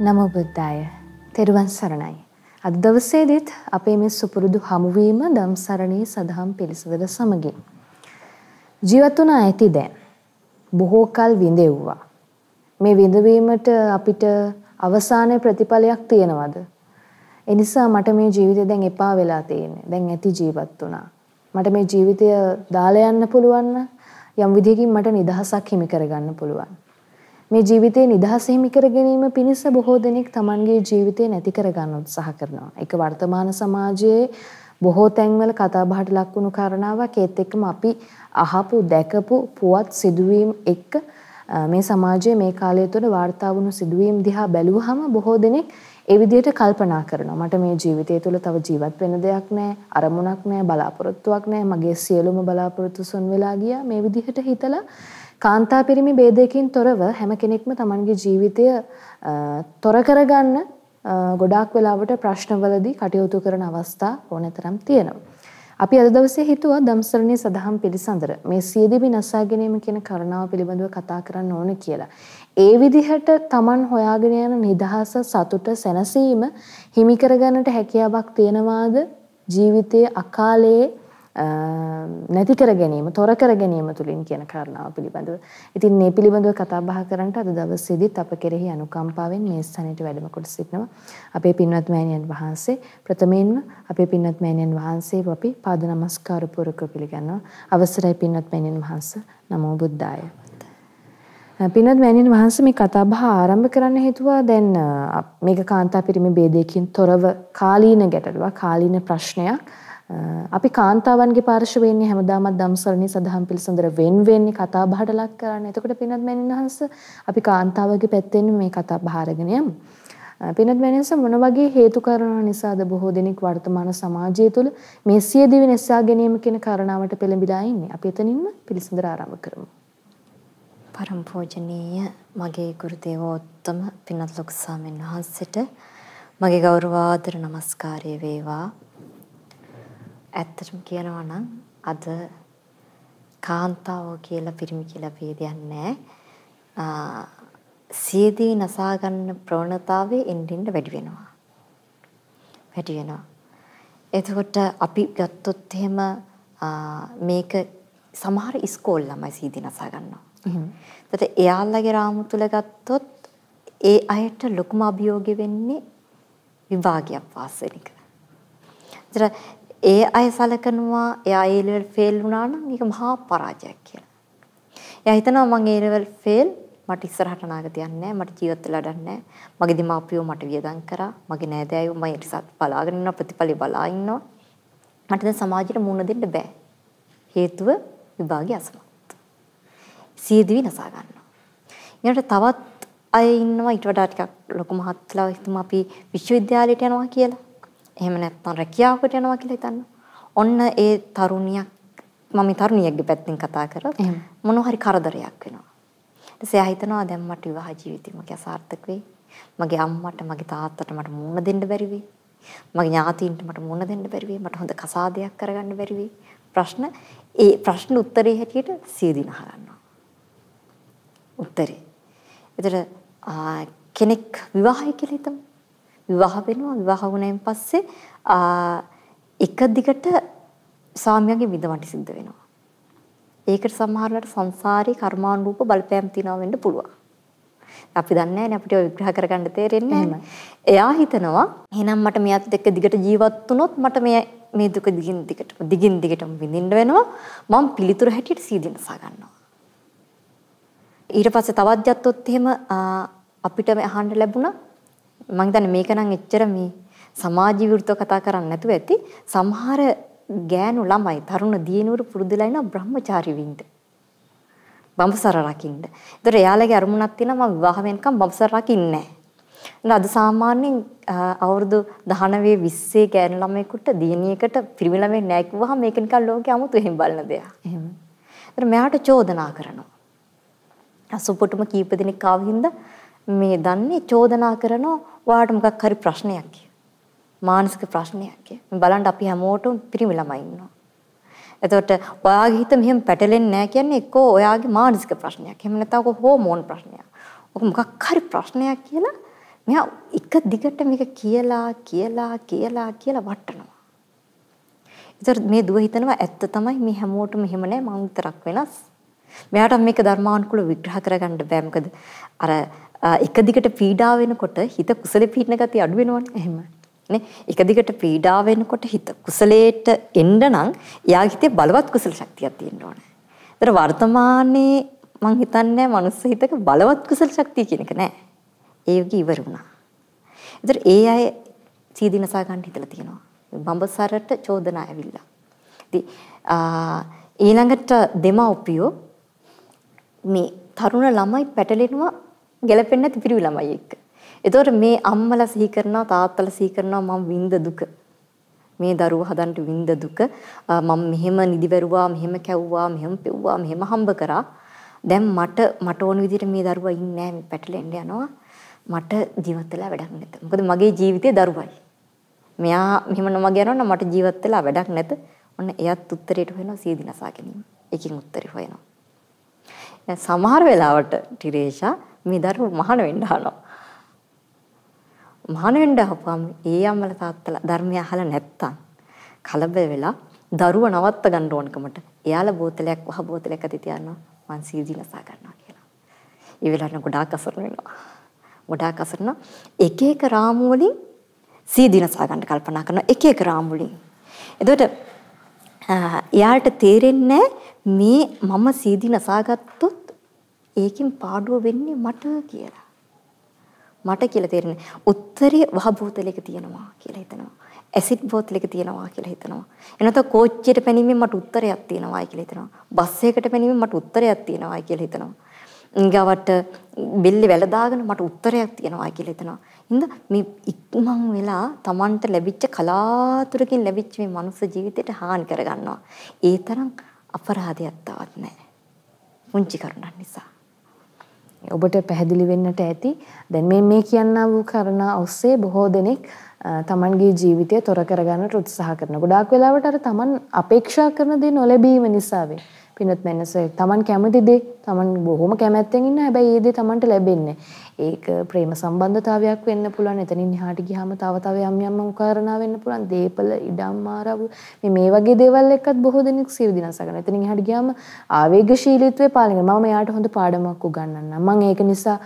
නමෝ බුද්දාය. තෙරුවන් සරණයි. අද දවසේදීත් අපේ මේ සුපුරුදු හමුවීම ධම්සරණී සදහම් පිළිසඳර සමගින් ජීවත් වුණ ඇති දැන් බොහෝ කල් විඳෙව්වා. මේ විඳවීමට අපිට අවසානයේ ප්‍රතිඵලයක් තියනවද? ඒ නිසා මට මේ ජීවිතය දැන් එපා වෙලා තියෙන්නේ. දැන් ඇති ජීවත් වුණා. මට මේ ජීවිතය දාලා යන්න පුළුවන් යම් විදිහකින් මට නිදහසක් හිමි කරගන්න පුළුවන්. මේ ජීවිතේ නිදහස හිමි කර ගැනීම පිණිස බොහෝ දෙනෙක් Tamanගේ ජීවිතේ නැති කර ගන්න උත්සාහ කරනවා. ඒක වර්තමාන සමාජයේ බොහෝ තැන්වල කතා බහට ලක් වුණු කාරණාවක්. ඒත් එක්කම අපි අහපු දැකපු පුවත් සිදුවීම් එක්ක මේ සමාජයේ මේ කාලය තුළ වාර්තා වුණු සිදුවීම් දිහා බැලුවහම බොහෝ දෙනෙක් ඒ විදිහට කල්පනා කරනවා. මට මේ ජීවිතය තුළ තව ජීවත් වෙන දෙයක් නැහැ අරමුණක් නැහැ බලාපොරොත්තුවක් නැහැ මගේ සියලුම බලාපොරොත්තු සොන් වෙලා ගියා. මේ විදිහට හිතලා කාන්තා පිරිමි ભેදයකින් තොරව හැම කෙනෙක්ම Tamanගේ ජීවිතය තොර කරගන්න ගොඩාක් වෙලාවට ප්‍රශ්නවලදී කටයුතු කරන අවස්ථා ඕනතරම් තියෙනවා. අපි අද දවසේ හිතුවා දම්සරණී සදහම් පිළිසඳර මේ සියදිවි නසා ගැනීම කියන කරුණාව පිළිබඳව කතා කරන්න ඕන කියලා. ඒ විදිහට Taman හොයාගෙන යන නිදහස සතුට සැනසීම හිමි කරගන්නට හැකියාවක් තියනවාද ජීවිතයේ අකාලයේ නැති කර ගැනීම, තොර කර ගැනීම තුලින් කියන කාරණාව පිළිබඳව. ඉතින් මේ පිළිබඳව කතා බහ කරන්නට අද දවසේදීත් අප කෙරෙහි අනුකම්පාවෙන් මේ ස්ථානයට වැඩම කොට සිටිනවා. අපේ පින්වත් මෑණියන් වහන්සේ ප්‍රථමයෙන්ම අපේ පින්වත් මෑණියන් වහන්සේව අපි පාද නමස්කාර පූර්වක පිළිගන්නවා. අවසරයි පින්වත් මෑණියන් වහන්සේ. නමෝ බුද්ධාය. පින්වත් මෑණියන් වහන්සේ මේ කතා බහ ආරම්භ කරන්න හේතුව දැන් මේක කාන්තා පිරිමි ભેදයකින් තොරව කාලීන ගැටලුවක්, කාලීන ප්‍රශ්නයක්. අපි කාන්තාවන්ගේ පාර්ශවයෙන් ඉන්නේ හැමදාමත් ධම්සරණී සදහම් පිළිසඳර වෙන් වෙන්නේ කතා බහට ලක් කරන්නේ. එතකොට පිනත් මෑණින්හස අපි කාන්තාවගේ පැත්තෙන් මේ කතා බහ අරගෙන යමු. පිනත් මෑණින්හස මොන වගේ හේතු කාරණා නිසාද බොහෝ දෙනෙක් වර්තමාන සමාජය තුළ මේ සියදිවි නැසා ගැනීම කියන කාරණාවට පෙළඹිලා ඉන්නේ. අපි එතනින්ම පිළිසඳර ආරම්භ කරමු. පරම පූජනීය මගේ ගුරු දේවෝත්තම පින්වත් ලොකු ස්වාමීන් වහන්සේට මගේ ගෞරවාදර නමස්කාරය වේවා. ඇත්තටම කියනවා නම් අද කාන්තාවෝ කියලා පිරිමි කියලා ભેදයක් නැහැ. සියදී නසා ගන්න ප්‍රවණතාවය එන්නින් වැඩි වෙනවා. වැඩි වෙනවා. එතකොට අපි ගත්තොත් එහෙම මේක සමහර ඉස්කෝල ළමයි සීදී නසා ගන්නවා. එතකොට එයාලගේ රාමු තුල ගත්තොත් ඒ අයට ලොකුම අභියෝගය වෙන්නේ විභාගයක් පාස් වෙන එක. ඒ අය සලකනවා එයා ඒ ලෙවල් ෆේල් වුණා නම් ඒක මහා පරාජයක් කියලා. එයා හිතනවා මම ඒ ලෙවල් ෆේල් මට ඉස්සරහට නාගතියක් නැහැ මට ජීවත් වෙලා ගන්න මගේ දෙමාපියෝ මට වියදම් කරා මගේ නෑදෑයෝ මම ඉරිසත් බලාගෙන ඉන්නවා ප්‍රතිඵල බලා ඉන්නවා. මට දැන් සමාජයට මුහුණ දෙන්න බෑ. හේතුව විභාගය අසමත්. සියදිවි නසා ගන්නවා. ඊට තවත් අය ඉන්නවා. ඊට වඩා ටිකක් ලොකු මහත්ලා හිතමු අපි විශ්වවිද්‍යාලයට යනවා කියලා. එහෙම නැත්නම් රැකියාවකට යනවා කියලා හිතන්න. ඔන්න ඒ තරුණියක් මම තරුණියක්ගේ පැත්තෙන් කතා කරොත් මොන හරි කරදරයක් වෙනවා. ඊට එයා හිතනවා දැන් මට විවාහ ජීවිතේ මගේ අසාර්ථක වෙයි. මගේ අම්මට මගේ තාත්තට මට මුණ දෙන්න බැරි වෙයි. මගේ ඥාතීන්ට මට මුණ දෙන්න බැරි වෙයි. මට හොඳ කසාදයක් කරගන්න බැරි වෙයි. ප්‍රශ්න ඒ ප්‍රශ්න උත්තරේ හැටියට සියදින අහගන්නවා. උත්තරේ. එතකොට කෙනෙක් විවාහය කියලා හිතමු. විවාහ වෙනවා විවාහ වුණායින් පස්සේ එක දිගට ස්වාමියාගේ විඳවන්න සිද්ධ වෙනවා. ඒකට සමහරවිට සංසාරේ කර්මානුරූප බලපෑම් තියනවා වෙන්න පුළුවන්. අපි දන්නේ නැහැ අපිට විග්‍රහ කරගන්න තේරෙන්නේ නැහැ. එයා හිතනවා එහෙනම් මට මෙයාත් එක්ක දිගට ජීවත් වුණොත් මට මේ මේ දුක දිගින් දිගට දිගින් දිගටම විඳින්න වෙනවා. මම පිළිතුරු හැටියට සීදිනසා ගන්නවා. ඊට පස්සේ තවත් ජත්තොත් එහෙම අපිට අහන්න ලැබුණා මම හිතන්නේ මේක නම් එච්චර මේ සමාජ විරුද්ධව කතා කරන්නේ නැතුව ඇති සමහර ගෑනු ළමයි තරුණ දියණිවරු පුරුදුලා ඉනවා බ්‍රහ්මචාරී වෙන්න. බඹසර රකින්න. ඒතර එයාලගේ අරමුණක් තියෙනවා මම විවාහ වෙනකම් බඹසර රකින්නේ නැහැ. අද සාමාන්‍යයෙන් අවුරුදු 19 20 ගෑනු ළමයෙකුට දියණියකට පිරිමි ළමයෙක් නැහැ කිව්වහම මේක නිකන් ලෝකේ 아무තු එහෙම බලන දෙයක්. එහෙම. ඒතර මෙයාට චෝදනා කරනවා. අසුපුටුම කීප දෙනෙක් ආවින්ද මේ දන්නේ චෝදනා කරනවා ඔයාට මොකක් හරි ප්‍රශ්නයක් මානසික ප්‍රශ්නයක් මේ බලන්න අපි හැමෝටම පිරිමි ළමයි ඉන්නවා. එතකොට ඔයාගේ හිත මෙහෙම පැටලෙන්නේ නැහැ කියන්නේ එක්කෝ ඔයාගේ මානසික ප්‍රශ්නයක්. එහෙම නැත්නම් ඔක හෝමෝන් ප්‍රශ්නයක්. ඔක මොකක් හරි ප්‍රශ්නයක් කියලා මෙයා එක දිගට මේක කියලා කියලා කියලා කියලා වටනවා. ඒතර මේ දුව හිතනවා ඇත්ත තමයි මේ හැමෝටම එහෙම නෑ මං විතරක් වෙනස්. මෙයාට මේක ධර්මානුකූල විග්‍රහ කරගන්න බෑ මොකද අර එක දිගට පීඩා වෙනකොට හිත කුසලේ පීඩන ගතිය අඩු වෙනවනේ. එහෙම. නේ එක දිගට පීඩා වෙනකොට හිත කුසලයට එන්න නම් එයාගේ හිතේ බලවත් කුසල ශක්තියක් තියෙන්න ඕනේ. ඒතර වර්තමානයේ මං හිතන්නේ මනුස්ස හිතක බලවත් කුසල ශක්තිය කියන එක නෑ. ඒ යෝගී ඉවර වුණා. ඒතර ඒ අය සීදීනසා ගන්න හිතලා තියෙනවා. බඹසරට චෝදනා ඇවිල්ලා. ඉතින් ඊළඟට දෙමව්පියෝ මේ තරුණ ළමයි පැටලෙනවා ගැලපෙන්නේ නැති පිරිවි ළමයි එක්ක. ඒතකොට මේ අම්මලා සිහි කරනවා තාත්තලා සිහි කරනවා මම විඳ දුක. මේ දරුවා හදන්න විඳ දුක මම මෙහෙම නිදිවරුවා මෙහෙම කැව්වා මෙහෙම පෙව්වා මෙහෙම හම්බ කරා. දැන් මට මට ඕන විදිහට මේ දරුවා ඉන්නේ නැහැ පැටලෙන්න යනවා. මට ජීවත් වෙලා වැඩක් නැත. මොකද මගේ ජීවිතේ දරුවයි. මෙයා මෙහෙම නොමග යනවා මට ජීවත් වෙලා වැඩක් නැත. ඔන්න එයත් උත්තරයට හොයනවා සීදිනසා ගැනීම. එකකින් උත්තරේ හොයනවා. සමහර වෙලාවට ටිරේෂා මේ දරුවෝ මහාන වෙන්න අහනවා. මහාන වෙන්න අහපුවම ඒ අම්මලා තාත්තලා ධර්මය අහලා නැත්තම් කලබල වෙලා දරුව නවත්ත ගන්න ඕනකමට එයාලා බෝතලයක් වහ බෝතලයක් අතේ තියනවා මං සීදිනසා ගන්නවා කියලා. ඒ වෙලාවට ගොඩාක් අසරණ වෙනවා. ගොඩාක් අසරණ එක එක රාමු වලින් සීදිනසා ගන්න කල්පනා කරන එක එක රාමු වලින්. එතකොට එයාට තේරෙන්නේ මේ මම සීදිනසා ගත්තොත් ඒකෙන් පාඩුව වෙන්නේ මට කියලා. මට කියලා තේරෙන්නේ උත්තරේ වහ බෝතලයක තියෙනවා කියලා හිතනවා. ඇසිඩ් බෝතලයක තියෙනවා කියලා හිතනවා. එනත කෝච්චියට පැනීමෙන් මට උත්තරයක් තියෙනවා කියලා හිතනවා. බස් එකකට පැනීමෙන් මට උත්තරයක් තියෙනවා කියලා හිතනවා. ඊගවට බෙල්ලේ වැල දාගෙන මට උත්තරයක් තියෙනවා කියලා හිතනවා. හින්ද මේ ඉක්මන් වෙලා Tamanට ලැබිච්ච කලාතුරකින් ලැබිච්ච මේ මනුස්ස ජීවිතයට හානි කරගන්නවා. ඒ තරම් අපරාධයක් තවත් නැහැ. පුංචි කරුණක් නිසා. ඔබට පැහැදිලි වෙන්නට ඇති දැන් මේ මේ කියන්නා වූ කරනා ඔස්සේ බොහෝ දෙනෙක් තමන්ගේ ජීවිතය තොර කරගන්නට උත්සාහ කරන. ගොඩාක් වෙලාවට අර තමන් අපේක්ෂා කරන දේ නොලැබීම නිසා වේ. පිනත් මෙන්නස තමන් කැමති දේ තමන් බොහොම කැමැත්තෙන් ඉන්න හැබැයි ඒ දේ තමන්ට ලැබෙන්නේ ඒක ප්‍රේම සම්බන්ධතාවයක් වෙන්න පුළුවන් එතනින් එහාට ගියාම තව තව යම් යම් කාරණා වෙන්න පුළුවන් දීපල ඉඩම් ආරවු මේ මේ වගේ දේවල් එක්කත් බොහෝ දෙනෙක් සිය විදිනස ගන්න. එතනින් එහාට ගියාම ආවේගශීලීත්වය පාලනය කරනවා. මම එයාට හොඳ පාඩමක් උගන්වන්නම්. මම ඒක නිසා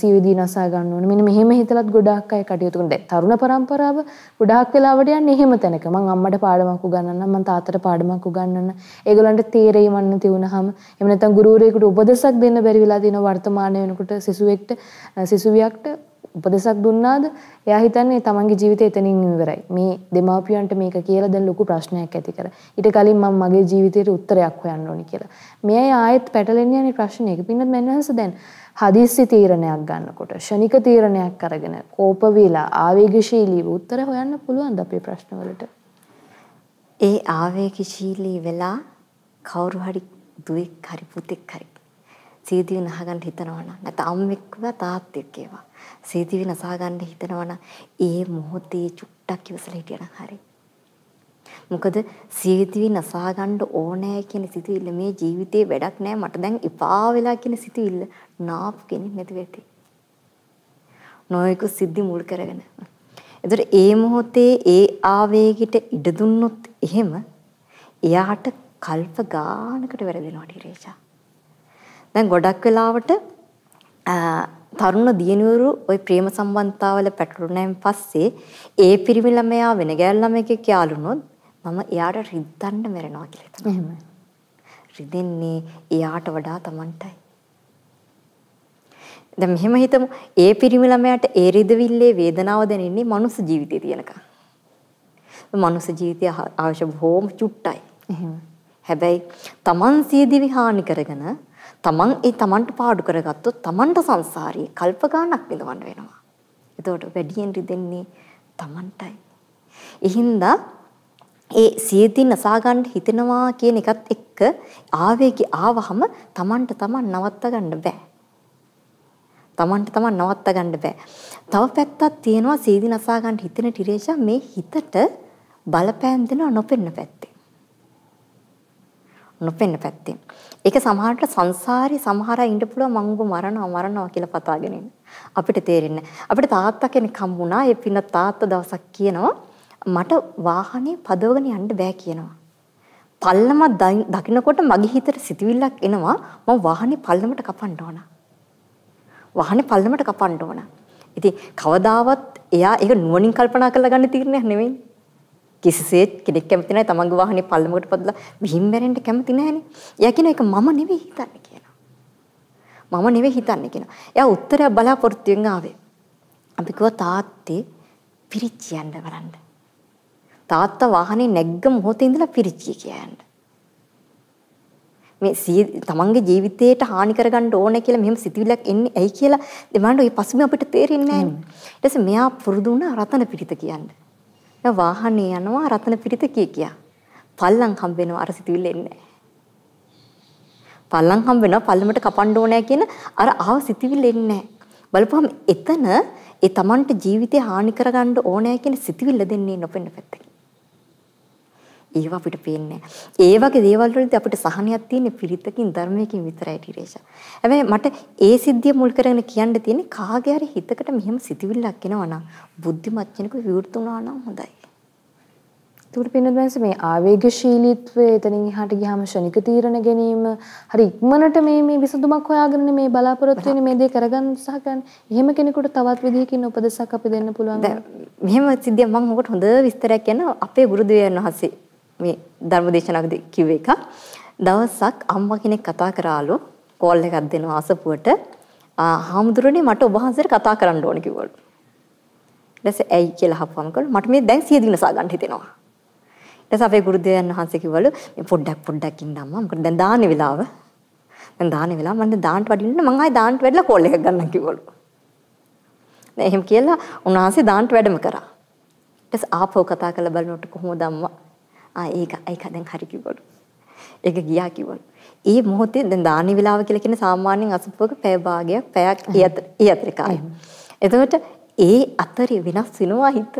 සිය විදිනස ගන්න ඕනේ. මෙන්න මෙහෙම හිතලත් ගොඩාක් අය කටයුතු කරනවා. දැන් තරුණ පරම්පරාව ගොඩාක් වෙලාවට යන්නේ එහෙම තැනක. මම අම්මට පාඩමක් උගන්වන්නම්. මම තාත්තට පාඩමක් උගන්වන්න. ඒගොල්ලන්ට තේරෙයි මන් නැති වුනහම එහෙම නැත්නම් ගුරුවරයෙකුට උපදෙසක් දෙන්න බැරි වෙලා තියෙන වර්තමානයේ වෙනකොට සිසුවෙක්ට සිසුවියක්ට උපදෙසක් දුන්නාද එයා හිතන්නේ තමන්ගේ ජීවිතය එතනින් ඉවරයි. මේ දෙමාපියන්ට මේක කියලා දැන් ලොකු ප්‍රශ්නයක් ඇති කර. ඊට කලින් මම මගේ ජීවිතේට උත්තරයක් හොයන්න ඕනි කියලා. මේ ආයෙත් පැටලෙන්නේ යන්නේ ප්‍රශ්නයක. පින්නත් මන්නහස දැන් හදිස්සි තීරණයක් ගන්නකොට ෂණික තීරණයක් අරගෙන කෝප වේලා ආවේගශීලීව උත්තර හොයන්න පුළුවන් අපේ ප්‍රශ්නවලට. ඒ ආවේගශීලී වෙලා කවුරු හරි දුවෙක් හරි පුතෙක් හරි සීදී නහගන්න හිතනවා නම් නැත්නම් අම්මෙක් වේවා තාත්තෙක් වේවා සීදී නසා ගන්න හිතනවා නම් ඒ මොහොතේ චුට්ටක් ඉවසලා හිටියනම් හරි. මොකද සීදී නසා ගන්න ඕනෑ කියන සිතුවිල්ල මේ ජීවිතේ වැඩක් නෑ. මට දැන් එපා වෙලා කියන සිතුවිල්ල නාප් කෙනෙක් නැති වෙති නොයෙකු සිද්ධි මුල් කරගෙන. එතකොට ඒ මොහොතේ ඒ ආවේගයට ඉඩ දුන්නොත් එහෙම එයාට කල්ප ගානකට වැරදෙනවා ඩිරේෂා. දැන් ගොඩක් වෙලාවට තරුණ දියණිවරු ওই ප්‍රේම සම්බන්ධතාවල පැටළුණාන් පස්සේ ඒ පිරිමි ළමයා වෙන ගෑල් ළමයෙක් යාළුනොත් මම එයාට රිද්දන්න මැරෙනවා කියලා හිතනවා. එහෙමයි. රිදෙන්නේ එයාට වඩා Tamanටයි. දැන් මෙහෙම හිතමු ඒ පිරිමි ළමයාට ඒ රිදවිල්ලේ වේදනාව දැනෙන්නේ මනුස්ස ජීවිතේ තියෙනකන්. මනුස්ස ජීවිතය අවශ්‍ය බොහොම චුට්ටයි. එහෙම. හැබැයි තමන් සියදිවි හානි කරගෙන තමන් ඒ තමන්ට පාඩු කරගත්තොත් තමන්ට සංසාරී කල්ප ගානක් විඳවන්න වෙනවා. එතකොට වැඩියෙන් රිදෙන්නේ Tamanටයි. එහින්දා ඒ සියදී නසා ගන්න හිතෙනවා කියන එකත් එක්ක ආවේගي ආවහම Tamanට Taman නවත්ත ගන්න බෑ. Tamanට Taman නවත්ත ගන්න බෑ. තව පැත්තක් තියෙනවා සියදී නසා ගන්න හිතෙන ටිරේෂා මේ හිතට බලපෑම් දෙනව නොපෙන්න පැත්තේ. නොපෙන්න පැත්තේ. ඒක සමහරට සංසාරේ සමහර අය ඉන්න පුළුවන් මං උඹ මරනවා මරනවා කියලා පතාගෙන ඉන්න. අපිට තේරෙන්නේ අපිට තාත්තා කෙනෙක් හම්බුණා. ඒ පින්න තාත්තා දවසක් කියනවා මට වාහනේ පදවගෙන යන්න බෑ කියනවා. පල්ලම දකින්නකොට මගේ හිතට සිතුවිල්ලක් එනවා මම වාහනේ පල්ලමට කපන්න ඕන. වාහනේ පල්ලමට කපන්න ඕන. ඉතින් කවදාවත් එයා ඒක නුවණින් කල්පනා කරලා ගන්න තීරණයක් නෙවෙයි. කිසිසේත් කෙනෙක් කැමති නැහැ තමන්ගේ වාහනේ පල්ලමකට පදලා විහිම් මැරෙන්න කැමති නැහනේ. එයා කියන එක මම නෙවෙයි හිතන්නේ කියනවා. මම නෙවෙයි හිතන්නේ කියනවා. එයා උත්තරයක් බලාපොරොත්තුෙන් ආවේ. අපි කිව්වා තාත්තේ පිරිච්චියන්න බලන්න. තාත්තා වාහනේ නැග්ග මොහොතේ ඉඳලා පිරිච්චිය කියන්න. මේ තමන්ගේ ජීවිතේට හානි කරගන්න ඕනේ කියලා මෙහෙම සිතුවිල්ලක් එන්නේ ඇයි කියලා දෙමාන්න ඔය පසුබිම අපිට තේරෙන්නේ නැහැ. ඊට පස්සේ මෙයා පුරුදු වුණා රතන පිරිත කියන්නේ. දැන් වාහනේ යනවා රතන පිරිත කිය කියා. පල්ලම් හම්බ වෙනවා අර සිතුවිල්ල එන්නේ පල්ලම් හම්බ වෙනවා පල්ලමට කපන්න ඕනෑ කියන අර ආව සිතුවිල්ල එන්නේ බලපුවම එතන ඒ Tamanට ජීවිතේ හානි කරගන්න ඕනෑ කියන සිතුවිල්ල දෙන්නේ නොපෙන්න පැත්තකින්. ඒව අපිට පේන්නේ ඒ වගේ දේවල් වලදී අපිට සහනයක් තියෙන්නේ පිරිතකින් ධර්මයකින් විතරයි ටිරේෂා. හැබැයි මට ඒ සිද්ධිය මුල් කරගෙන කියන්න තියෙන්නේ කාගේ හරි හිතකට මෙහෙම සිතුවිල්ලක් එනවා නම් බුද්ධිමත් කෙනෙකු විවෘත වුණා නම් හොඳයි. ඒකට පින්නදවන්ස මේ ආවේගශීලීත්වය එතනින් එහාට ගියාම ශනික තීරණ ගැනීම හරි ඉක්මනට මේ මේ විසඳුමක් හොයාගෙන මේ බලාපොරොත්තු වෙන්නේ මේ දේ කරගන්න උත්සාහ කරන. එහෙම කෙනෙකුට තවත් විදිහකින් උපදෙසක් අපි දෙන්න පුළුවන්. මෙහෙම සිද්ධියක් මම ඔකට හොඳ විස්තරයක් කියන්න අපේ ගුරුදේවයන් වහන්සේ මේ ධර්මදේශනාවකදී කිව්ව එක. දවසක් අම්මා කෙනෙක් කතා කරාලු කෝල් එකක් දෙනවා අසපුවට. හාමුදුරනේ මට ඔබ වහන්සේට කතා කරන්න ඕන කිව්වලු. ඊට පස්සේ ඇයි කියලා අහපුවම කළා මට මේ දැන් සිය දිනසා ගන්න හිතෙනවා. ඊට පස්සේ අපේ ගුරුදේවයන් වහන්සේ කිව්වලු මේ පොඩ්ඩක් පොඩ්ඩක් ඉන්න අම්මා මොකද දැන් දාන්නේ වෙලාව. දැන් දාන්නේ වෙලාව මම දැන් දාන්නට වඩින්න මම ආයේ දාන්නට වැඩලා කෝල් එකක් ගන්නම් කිව්වලු. දැන් එහෙම කියලා උන්වහන්සේ දාන්නට වැඩම කරා. ඊට පස්සේ ආපහු කතා කරලා බලනකොට කොහොමද අම්මා ආ ඒක ඒක දැන් හරි කිව්වලු. ඒක ගියා කිව්වලු. ඒ මොහොතේ දැන් දානි වෙලාව කියලා කියන සාමාන්‍යයෙන් අසුපුවක පැය භාගයක් පැයක් ඒ අතර කාලය. එතකොට ඒ අතරේ වෙනස් වෙනවා හිත.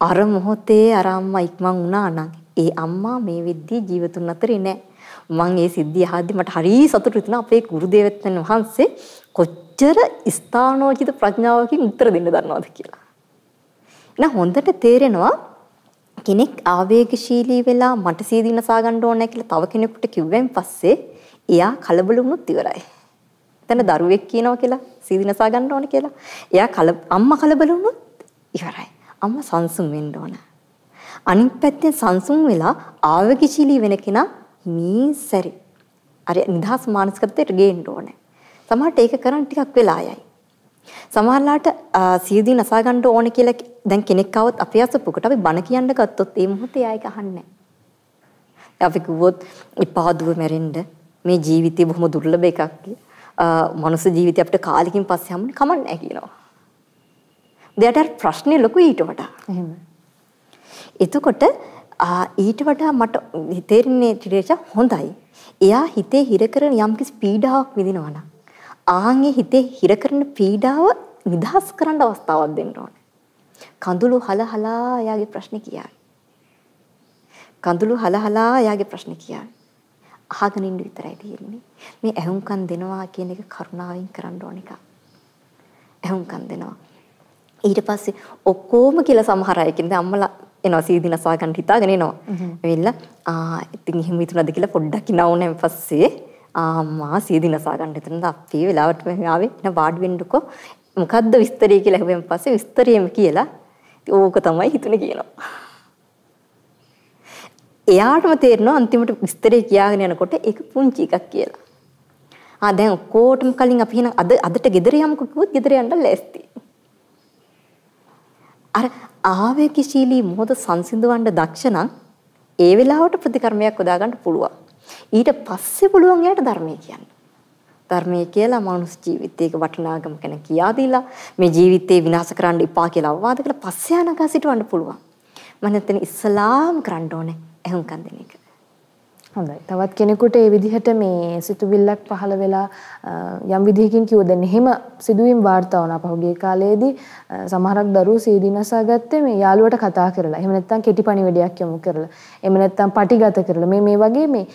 අර මොහොතේ අර අම්මා ඉක්මන් වුණා නම් ඒ අම්මා මේ විද්දී ජීවතුන් අතරේ නෑ. මං ඒ සිද්ධිය අහද්දි මට හරි සතුටු වුණා අපේ ගුරුදේවයන් වහන්සේ කොච්චර ස්ථානෝචිත ප්‍රඥාවකින් උත්තර දෙන්න දන්නවද කියලා. එහෙනම් හොඳට තේරෙනවා කෙනෙක් ආවේගශීලී වෙලා මට සීදීනසා ගන්න ඕනේ කියලා තව කෙනෙකුට කිව්වෙන් පස්සේ එයා කලබල වුණොත් ඉවරයි. එතන දරුවෙක් කියනවා කියලා සීදීනසා ගන්න ඕනේ කියලා. එයා කල අම්මා කලබල වුණොත් ඉවරයි. අම්මා සංසුන් වෙන්න ඕන. අනිත් පැත්තෙන් සංසුන් වෙලා ආවේගශීලී වෙන කෙනා මීසරි. අර නිදහස් මානසිකත්වයට ගේන්න ඕනේ. සමහරට ඒක කරන් ටිකක් වෙලා යයි. සමහරලාට සියදී නසා ගන්න ඕන කියලා දැන් කෙනෙක් આવොත් අපේ අසපුකට අපි බන කියන්න ගත්තොත් ඒ මොහොතේ ආයෙක අහන්නේ අපි කිව්වොත් ඉපාදුව මැරෙන්න මේ ජීවිතය බොහොම දුර්ලභ එකක්. මනුස්ස ජීවිතය අපිට කාලෙකින් පස්සේ හම්බුනේ කමන්නේ කියනවා. දෙයට ප්‍රශ්නේ ලොකුයි ඊට වඩා. එහෙම. එතකොට ඊට වඩා මට තේරෙන්නේ ටිරේෂා හොඳයි. එයා හිතේ හිර කරන යම්කිසි පීඩාවක් විඳිනවා නම් ආන්ගේ හිතේ හිර කරන පීඩාව නිදහස් කරන්න අවස්ථාවක් දෙන්න ඕනේ. කඳුළු හලහලා එයාගේ ප්‍රශ්නේ කියාවි. කඳුළු හලහලා එයාගේ ප්‍රශ්නේ කියාවි. අහගෙන ඉන්න විතරයි තියෙන්නේ. මේ ඇහුම්කන් දෙනවා කියන එක කරුණාවෙන් කරන්න ඕන එකක්. ඇහුම්කන් දෙනවා. ඊට පස්සේ ඔක්කොම කියලා සමහර අය කියන්නේ අම්මලා එනවා සීදිනසා ගන්න හිතාගෙන එනවා. එවිල්ලා ආ ඉතින් එහෙම හිතුණාද කියලා පොඩ්ඩක් ඉනවුනේ පස්සේ ආම්මා සීදිනසා ගන්න හිතනද අපි වෙලාවට ආවේ න වාඩි වෙන්නකෝ මොකද්ද විස්තරය කියලා අහුවෙන් පස්සේ විස්තරයම කියලා ඕක තමයි හිතුනේ කියනවා. එයාටම තේරෙනවා අන්තිමට විස්තරය කියාගෙන යනකොට ඒක පුංචි එකක් කියලා. ආ දැන් ඔක්කොටම කලින් අපි එහෙනම් අද අදට ගෙදර යමුකෝ කිව්වොත් ගෙදර යන්න ලෑස්ති. අර ආවේගශීලී මොහොත සංසිඳවන්න දක්ෂ නම් ඒ වෙලාවට ප්‍රතිකර්මයක් යොදා ගන්න පුළුවන්. ඊට පස්සේ පුළුවන් එයාට ධර්මය කියන්න. ධර්මයේ කියලා මනුස්ස ජීවිතයක වටිනාකම ගැන කියා දීලා මේ ජීවිතේ විනාශ කරන්න එපා කියලා අවවාද කළා පස්සේ යනකම් සිටවන්න පුළුවන්. මම හිතන්නේ ඉස්ලාම් කරන්න ඕනේ ehunkan දෙන එක. හොඳයි. තවත් කෙනෙකුට ඒ විදිහට මේ සිතුවිල්ලක් පහළ වෙලා යම් විදිහකින් කිව්ව දැන් එහෙම සිදුවීම් වාර්තා වුණා පහුගිය කාලයේදී සමහරක් දරුවෝ සීදීනසා ගත්තේ මේ යාළුවට කතා කරලා. එහෙම නැත්නම් කෙටි පණිවිඩයක් යොමු කරලා. එහෙම නැත්නම් පටිගත කරලා මේ මේ වගේ මේ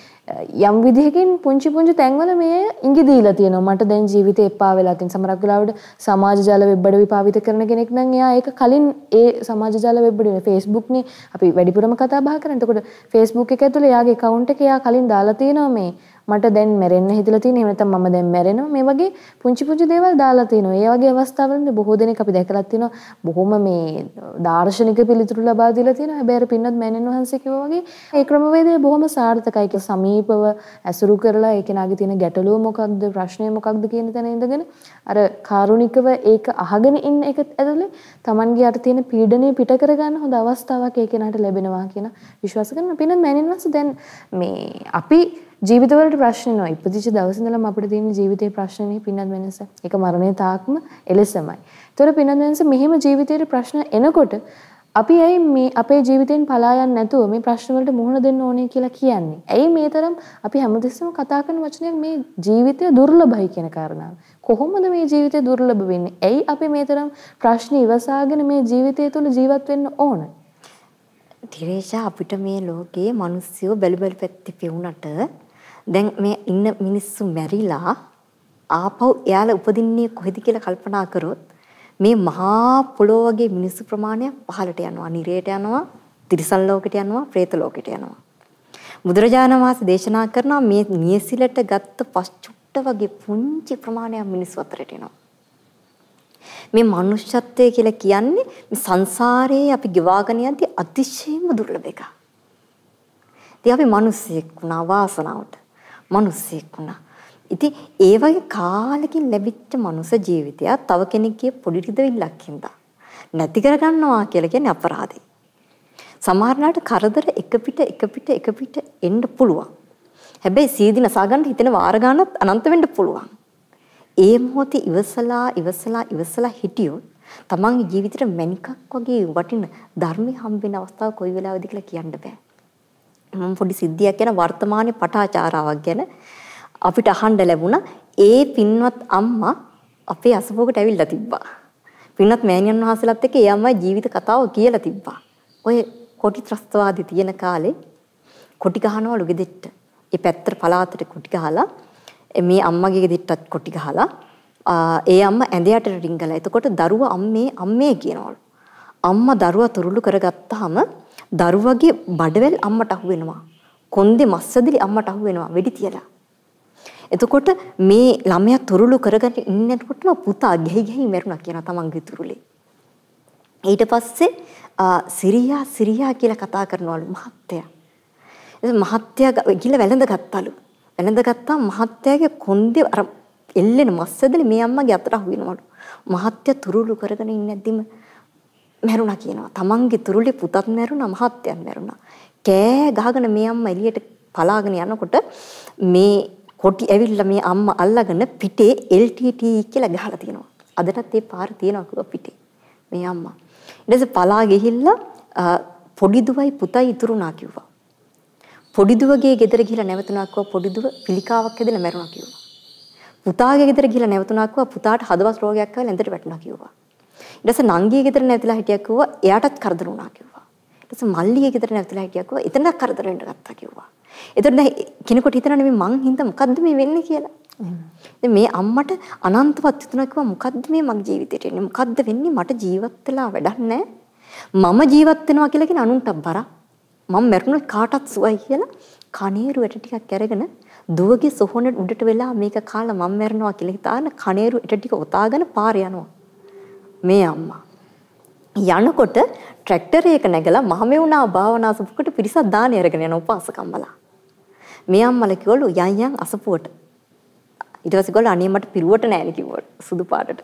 යම් විදිහකින් පුංචි පුංචි තැන්වල මේ ඉඟි දීලා තියෙනවා. මට දැන් ජීවිතේ එපා වෙලා තියෙන සමහරක් වෙලාවට සමාජ ජාල වෙබ් අඩවි පාවිච්චි කරන කෙනෙක් නම් එයා ඒක කලින් ඒ සමාජ ජාල වෙබ් අඩවි Facebook නේ අපි වැඩිපුරම කතා බහ කරන්නේ. එතකොට Facebook එක ඇතුලේ එයාගේ account එක එයා කලින් දාලා තියෙනවා මේ මට දැන් මැරෙන්න හිතලා තියෙන එහෙම නැත්නම් මම දැන් මැරෙනවා මේ වගේ පුංචි පුංචි දේවල් දාලා තිනවා. ඒ වගේ අවස්ථාවලදී බොහෝ දෙනෙක් අපි දැකලා තිනවා බොහොම මේ දාර්ශනික පිළිතුරු ලබා දීලා තියෙනවා. හැබැයි අර පින්නත් මෑණන් වහන්සේ කිව්වා වගේ ඒ ක්‍රමවේදය බොහොම සාර්ථකයි. ඒක සමීපව ඇසුරු කරලා ඒ කෙනාගේ තියෙන ගැටලුව මොකක්ද ප්‍රශ්නය මොකක්ද කියන තැන ඉඳගෙන අර කාරුණිකව ඒක අහගෙන ඉන්න එක ඇතුලේ Tamanගේ අර තියෙන පීඩනය පිට කරගන්න හොඳ අවස්ථාවක් ඒ කෙනාට ලැබෙනවා කියන විශ්වාස කරනවා. පින්නත් මෑණන් වහන්සේ දැන් මේ අපි ජීවිතවලට ප්‍රශ්න නෝ ඉපදිච්ච දවස් ඉඳලම අපිට තියෙන ජීවිතේ ප්‍රශ්නනේ පින්නත් වෙනස. ඒක මරණය තාක්ම එලෙසමයි. ඒතර පින්නත් වෙනස මෙහෙම ජීවිතේට ප්‍රශ්න එනකොට අපි ඇයි මේ අපේ ජීවිතෙන් පලා යන්නේ නැතුව මේ ප්‍රශ්න වලට මුහුණ දෙන්න ඕනේ කියලා කියන්නේ? ඇයි මේ තරම් අපි හැමතිස්සෙම කතා කරන වචනයක් මේ ජීවිතය දුර්ලභයි කියන කාරණාව? කොහොමද මේ ජීවිතය දුර්ලභ වෙන්නේ? ඇයි අපි මේ තරම් ප්‍රශ්න ඉවසාගෙන මේ ජීවිතය තුළ ජීවත් වෙන්න ඕන? තිරේෂා අපිට මේ ලෝකයේ මිනිස්සුયો බැලු බැලු පැත්තේ පෙවුනට දැන් මේ ඉන්න මිනිස්සු මැරිලා ආපහු එයාලා උපදින්නේ කොහෙද කියලා කල්පනා කරොත් මේ මහා පොළොව වගේ මිනිස්සු ප්‍රමාණයක් පහළට යනවා, නිරයට යනවා, තිරිසන් ලෝකෙට යනවා, പ്രേත ලෝකෙට යනවා. බුදුරජාණන් වහන්සේ දේශනා කරනවා මේ නියසිලට ගත්ත පස්චුට්ට වගේ පුංචි ප්‍රමාණයක් මිනිස්සු අතරට එනවා. මේ මනුෂ්‍යත්වය කියලා කියන්නේ මේ සංසාරයේ අපි ගෙවාගෙන යද්දී අතිශයින්ම දුර්ලභ එකක්. ඉතින් අපි මිනිස්සෙක් වුණා වාසනාවට. මිනිස්සෙක් වුණා. ඉතින් ඒ වගේ කාලෙකින් ලැබිච්ච මනුස්ස ජීවිතයක් තව කෙනෙක්ගේ පොඩි රිදවිල්ලක් හින්දා නැති කරගන්නවා කියලා කියන්නේ අපරාධයි. සමහරවිට කරදර එක පිට එක පිට එක පිට එන්න පුළුවන්. හැබැයි සීදි නසා ගන්න හිතෙන වාර ගන්නත් අනන්ත වෙන්න පුළුවන්. ඒ මොහොතේ ඉවසලා ඉවසලා ඉවසලා හිටියොත් තමන්ගේ ජීවිතේට මණිකක් වගේ වටින ධර්මي හම්බෙන අවස්ථාව කොයි වෙලාවෙද කියලා කියන්න බෑ. මම පොඩි සිද්ධියක් ගැන වර්තමානයේ පටාචාරාවක් ගැන අපිට අහන්න ලැබුණා. ඒ පින්වත් අම්මා අපේ අසපුවකට ඇවිල්ලා තිබ්බා. පින්වත් මෑණියන් වහන්සේලාත් එක්ක ඒ අම්මයි ජීවිත කතාව කියලා තිබ්බා. ඔය කොටි ත්‍රස්තවාදී තියෙන කාලේ කොටි ගහනවලු ගෙදෙට්ට. ඒ පැත්තට පලාතට කොටි ගහලා මේ අම්මගේ ගෙදෙට්ටත් කොටි ගහලා ඒ අම්මා ඇඳ යටට රිංගලා. එතකොට දරුවා අම්මේ අම්මේ කියනවලු. අම්මා දරුවා තුරුළු කරගත්තාම දරුවගේ බඩවැල් අම්මට අහු වෙනවා. කොන්දේ මස්සදිලි අම්මට අහු වෙනවා වෙඩි තියලා. එතකොට මේ ළමයා තුරුළු කරගෙන ඉන්නකොටම පුතා ගෙහි ගෙහි මැරුණා කියනවා තමන්ගේ තුරුලේ. ඊට පස්සේ සිරියා සිරියා කියලා කතා කරනවලු මහත්තයා. එතකොට මහත්තයා ගිහලා වැළඳ ගත්තලු. වැළඳ ගත්තා මහත්තයාගේ කොන්දේ අර එල්ලෙන මස්සදිලි මේ අම්මගේ අතට අහු වෙනවලු. මහත්තයා තුරුළු කරගෙන ඉන්නේද්දිම මැරුණා කියනවා. තමන්ගේ තුරුලේ පුතත් මැරුණා මහත්තයත් මැරුණා. කෑ ගහගෙන මේ අම්මා එළියට පලාගෙන යනකොට මේ කොටි ඇවිල්ලා මේ අම්මා අල්ලගෙන පිටේ LTT කියලා ගහලා තියෙනවා. අදටත් ඒ පාර තියෙනවා කිව්වා පිටේ. මේ අම්මා. ඊට පස්සේ පලා ගිහිල්ලා පොඩි දුවයි පුතයි ඉතුරුනා කිව්වා. පොඩි දුවගේ ගෙදර ගිහිල්ලා නැවතුණා කිව්වා පොඩි දුව පිළිකාවක් හැදලා මැරුණා කිව්වා. පුතාගේ ගෙදර ගිහිල්ලා නැවතුණා කිව්වා පුතාට හදවත රෝගයක් ආවලා ඇඳට වැටුණා කිව්වා. ඊට පස්සේ නංගිය ගෙදර නැතිලා හිටියා කිව්වා එයාටත් කරදර වුණා කිව්වා. ඊට පස්සේ මල්ලිය ගෙදර නැතිලා හිටියා කිව්වා එතනත් කරදර වෙන්න ගත්තා කිව්වා. එතකොට දැන් කෙනෙකුට හිතනවා මේ මං හින්දා මොකද්ද මේ වෙන්නේ කියලා. දැන් මේ අම්මට අනන්තවත් හිතුණා කිව්වා මොකද්ද මේ මගේ ජීවිතේට එන්නේ මොකද්ද වෙන්නේ මට ජීවත් වෙලා වැඩක් මම ජීවත් වෙනවා කියලා කියන අනුන්ට බර. මම මැරුණොත් කාටත් සුවයි කියලා කනේරු ඇට ටිකක් අරගෙන දුවගේ සොහොනේ උඩට වෙලා මේක කාලා මම මැරෙනවා කියලා හිතාන කනේරු ඇට ටික ඔතාගෙන පාරේ යනවා. මේ අම්මා. යනකොට ට්‍රැක්ටර් එක නැගලා මහමෙවුනා භාවනා සුපුකට පිරිසක් දානේ අරගෙන යන උපාසකම්මලා. මේ අම්මලා කිව්වලු යන් යන් අසපුවට. ඊට පස්සේ ගොල්ලෝ අනේ මට පිරුවට නෑනේ කිව්වලු සුදු පාටට.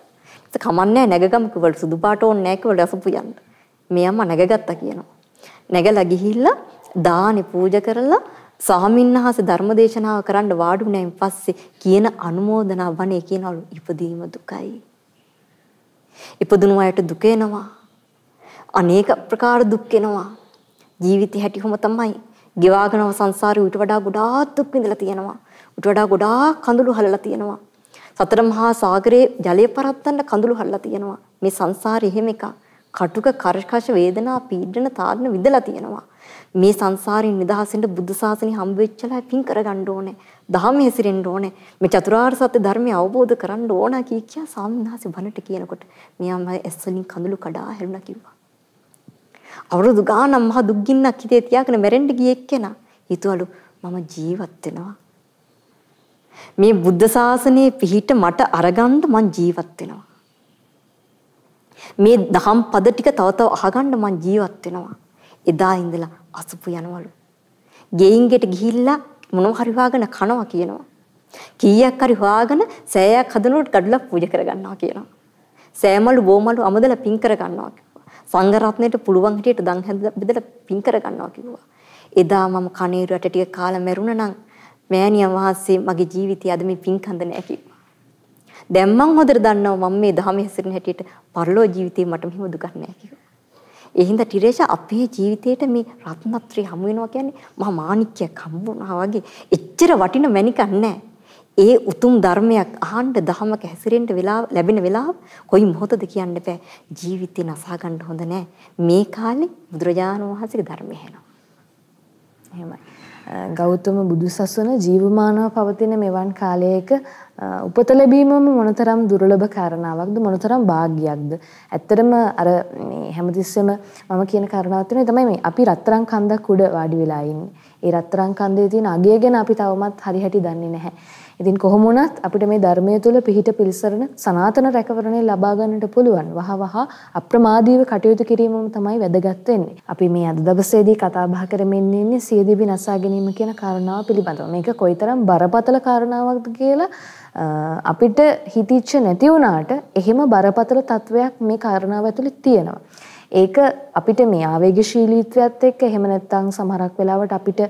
ඒක කමන්නේ නැගගම කිව්වලු සුදු පාට ඕනේ නෑ කිව්වලු අසපු යන්න. මේ අම්මා නැගගත්තා කියනවා. නැගලා ගිහිල්ලා දානේ පූජා කරලා ස්වාමින්වහන්සේ ධර්මදේශනාව කරන්න වාඩි වුණායින් පස්සේ කියන අනුමෝදනා වනේ කියනවලු ඉපදීම දුකයි. ඉපදුණු අයට දුක එනවා. අනේක ප්‍රකාර දුක් එනවා. ජීවිතය හැටිවම තමයි. ගෙවාගෙනව සංසාරේ ඊට වඩා ගොඩාක් දුක් විඳලා තියෙනවා. ඊට වඩා ගොඩාක් කඳුළු හලලා තියෙනවා. සතර මහා සාගරයේ ජලය පරත්තන්න කඳුළු හලලා තියෙනවා. මේ සංසාරේ එහෙම එකක්. කටුක කරකශ වේදනා පීඩන තාඩන විඳලා තියෙනවා. මේ සංසාරයෙන් නිදහසෙන්න බුදු සාසනය හම්බ වෙච්චලා පින් කරගන්න ඕනේ. දහම හැසිරෙන්න ඕනේ. මේ චතුරාර්ය සත්‍ය ධර්මය අවබෝධ කරන්න ඕන කී කියා සාමිනාසේ බණට කියනකොට මෙයාම ඇස් වලින් කඳුළු කඩා හැරුණා කිව්වා. අවුරුදු ගානක් මහ දුක් ගින්නක් හිතේ තියාගෙන මැරෙන්න ගියේ එක්කෙනා හිතුවලු මම ජීවත් වෙනවා. මේ බුද්ධ ශාසනයේ පිහිට මට අරගන්න මං ජීවත් වෙනවා. මේ දහම් පද ටික තව තව අහගන්න මං ජීවත් වෙනවා. එදා ඉඳලා අසුපු යනවලු. ගෙයින් ගෙට ගිහිල්ලා මොනව හරි හොයාගෙන කනවා කියනවා. කීයක් හරි හොයාගෙන සෑයක් හදනකොට ගඩොලක් පූජා කරගන්නවා කියනවා. සෑමලු බෝමලු අමදලා පින් කරගන්නවා කිව්වා. සංඝ රත්නයට පුළුවන් හිටියට දන් බෙදලා පින් කරගන්නවා කිව්වා. එදා මම කණේරු රට ටික කාලා මැරුණා නම් මෑණියන් වහන්සේ මගේ ජීවිතය අද මේ පින් කඳ නැහැ කිව්වා. දැන් මං හොඳට දන්නවා මම මේ ධහම හැසිරෙන හැටියට පරලෝ ජීවිතේ මට මෙහෙම දුකක් නැහැ කිව්වා. ඒ හින්දා ටිරේෂා අපේ ජීවිතේට මේ රත්නත්‍රි හමු වෙනවා කියන්නේ මහා මාණික්කයක් හම්බුණා වගේ එච්චර වටින මැනිකක් නැහැ. ඒ උතුම් ධර්මයක් අහන්න දහමක හැසිරෙන්න වෙලාව ලැබෙන වෙලාව කොයි මොහොතද කියන්න බෑ. ජීවිතේ නසා ගන්න හොඳ නැහැ. මේ කාලේ බුදුරජාණන් වහන්සේගේ ධර්මය හෙනවා. එහෙමයි. ගෞතම බුදුසසුන ජීවමානව පවතින මෙවන් කාලයක උපත ලැබීමම මොනතරම් දුර්ලභ කාරණාවක්ද මොනතරම් වාග්යක්ද ඇත්තටම අර මේ හැමතිස්සෙම මම කියන කාරණාවක් තමයි තමයි මේ අපි රත්තරන් කන්දක් උඩ වාඩි වෙලා ඉන්නේ. ඒ රත්තරන් කන්දේ තියෙන අගය ගැන අපි තවමත් හරි හැටි දන්නේ නැහැ. ඉතින් කොහොම වුණත් අපිට මේ ධර්මයේ තුල පිහිට පිළිසරණ සනාතන රැකවරණය ලබා ගන්නට පුළුවන්. වහ වහ අප්‍රමාදීව කටයුතු කිරීමම තමයි වැදගත් වෙන්නේ. අපි මේ අද දවසේදී කතා බහ කරමින් ඉන්නේ සියදිවි නසා ගැනීම කියන කාරණාව පිළිබඳව. මේක කොයිතරම් බරපතල කාරණාවක්ද කියලා අපිට හිතිච්ච නැති වුණාට එහෙම බරපතල තත්වයක් මේ කාරණාව ඇතුලේ තියෙනවා. ඒක අපිට මේ ආවේගශීලීත්වයත් එක්ක එහෙම නැත්නම් සමහරක් වෙලාවට අපිට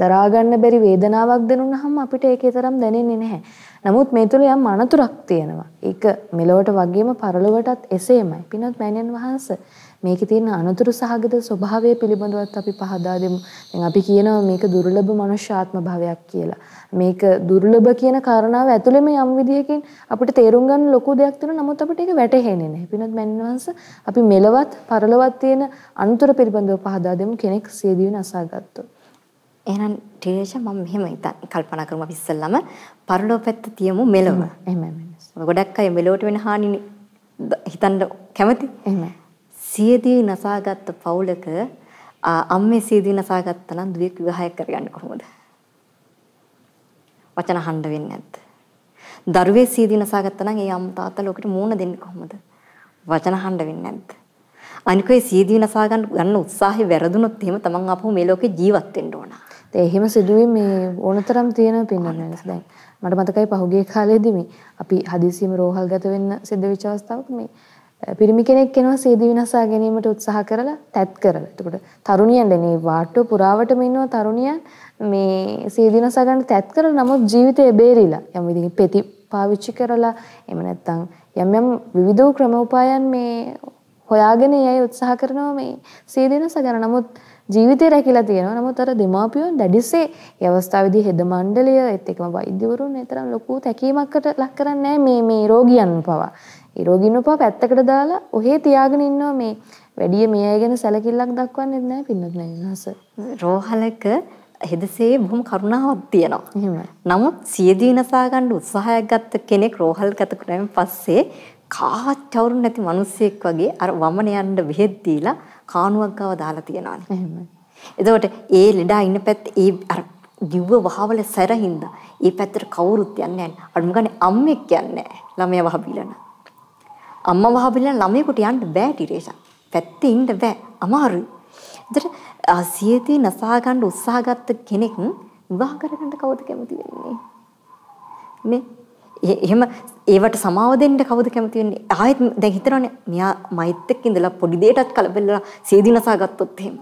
දරා ගන්න බැරි වේදනාවක් දෙනුනහම අපිට ඒකේ තරම් දැනෙන්නේ නැහැ. නමුත් මේ තුල යම් අනතුරක් තියෙනවා. ඒක මෙලොවට වගේම පරලොවටත් එසේමයි. පින්වත් මෑණියන් වහන්සේ මේකේ තියෙන අනතුරු සහගත ස්වභාවය පිළිබඳවත් අපි පහදා දෙමු. දැන් අපි කියනවා මේක දුර්ලභ මනුෂ්‍යාත්ම භාවයක් කියලා. මේක දුර්ලභ කියන කාරණාව ඇතුළෙම යම් විදිහකින් අපිට තේරුම් ගන්න ලොකු දෙයක් තියෙනවා. නමුත් අපිට ඒක වැටහෙන්නේ නැහැ. පිනත් මැන්නවංශ අපි මෙලවත් පරලවත් තියෙන අනුතර පිළිබඳව පහදා දෙමු කෙනෙක් සියදිවි නසා ගත්තොත්. එහෙනම් ටීචර් මම මෙහෙම කල්පනා කරමු අපි ඉස්සෙල්ලාම පරලෝ පැත්ත තියමු මෙලව. එහෙමයි. ගොඩක් අය මෙලවට වෙන හානි හිතන්න කැමති. එහෙමයි. සියදිවි නසාගත්ත පවුලක අම්මේ සියදිවි නසාගත්තා නම් දුවෙක් විවාහයක් කරගන්න කොහොමද? වචන අහන්න වෙන්නේ නැද්ද? දරුවේ සියදිවි නසාගත්තා නම් ඒ අම්මා තාත්තා ලෝකෙට මූණ දෙන්නේ කොහොමද? වචන අහන්න වෙන්නේ නැද්ද? අනිකේ සියදිවි නසා ගන්න ගන්න උත්සාහය වැරදුනොත් එහෙම තමන් ආපහු මේ ලෝකේ ජීවත් වෙන්න ඕන. ඒ එහෙම සිදුවීම් මේ ඕනතරම් තියෙන පින්නන්නේ දැන් මට මතකයි පහුගිය කාලේදී මේ අපි හදිසියෙම රෝහල් ගත වෙන්න සිද්ධ වෙච්ච අවස්ථාවක මේ පිරිමි කෙනෙක් එනවා සීදී විනාසා ගැනීමට උත්සාහ කරලා තැත් කරලා. එතකොට තරුණියන් දැනේ වාට්ටුව පුරාවටම ඉන්නවා තරුණියන් මේ සීදී විනාසා ගන්න තැත් කරලා නමුත් ජීවිතේ බේරිලා. යම් විදිහකින් පෙති පාවිච්චි කරලා එහෙම නැත්නම් යම් යම් විවිධ ක්‍රමෝපායන් මේ හොයාගෙන යයි උත්සාහ කරනවා මේ සීදී විනාසා ගන්න. නමුත් ජීවිතේ රැකිලා තියෙනවා. නමුත් අර දෙමාපියෝ දැඩිසේ ඒ අවස්ථාවේදී හෙද මණ්ඩලය ඒත් එක්කම වෛද්‍යවරුන් ඒතරම් ලොකු තැකීමක්කට ලක් කරන්නේ මේ මේ රෝගියන් පවා. ඒ රෝගීන්ව පවා පැත්තකට දාලා ඔහේ තියාගෙන ඉන්නවා මේ වැඩිය මේ අය ගැන සැලකිල්ලක් දක්වන්නේ නැහැ පින්නත් නෑනස. රෝහලක හෙදසේ බොහොම කරුණාවක් තියෙනවා. එහෙමයි. නමුත් සියදී නසා ගන්න උත්සාහයක් ගත්ත කෙනෙක් රෝහල් ගත කරාම පස්සේ කාච්චවරු නැති මිනිස්සෙක් වගේ අර වමන යන්න බෙහෙත් දීලා කානුවක් ගාව දාලා තියනවානේ. එහෙමයි. එතකොට ඒ ලෙඩා ඉන්න පැත්තේ ඒ අර දිව්ව වහවල සැරින්ද ඒ පැත්තට කවුරුත් යන්නේ නැහැ. අර මොකනේ අම්මෙක් යන්නේ නැහැ. ළමයා වහබිලන. අම්මා වහබිලන ළමයෙකුට යන්න බෑ ටිරේෂා. පැත්තේ ඉන්න බෑ. අමාරුයි. එතකොට සියදී නසා ගන්න උත්සාහ ගත්ත කෙනෙක් විවාහ කරගන්න කවුද කැමති වෙන්නේ? මේ එහෙම ඒවට සමාව දෙන්න කවුද කැමති වෙන්නේ? ආයෙත් දැන් හිතනවනේ මෙයා මයිත් එක්ක ඉඳලා පොඩි දෙයකටත් කලබලලා සියදී නසා ගත්තොත් එහෙම.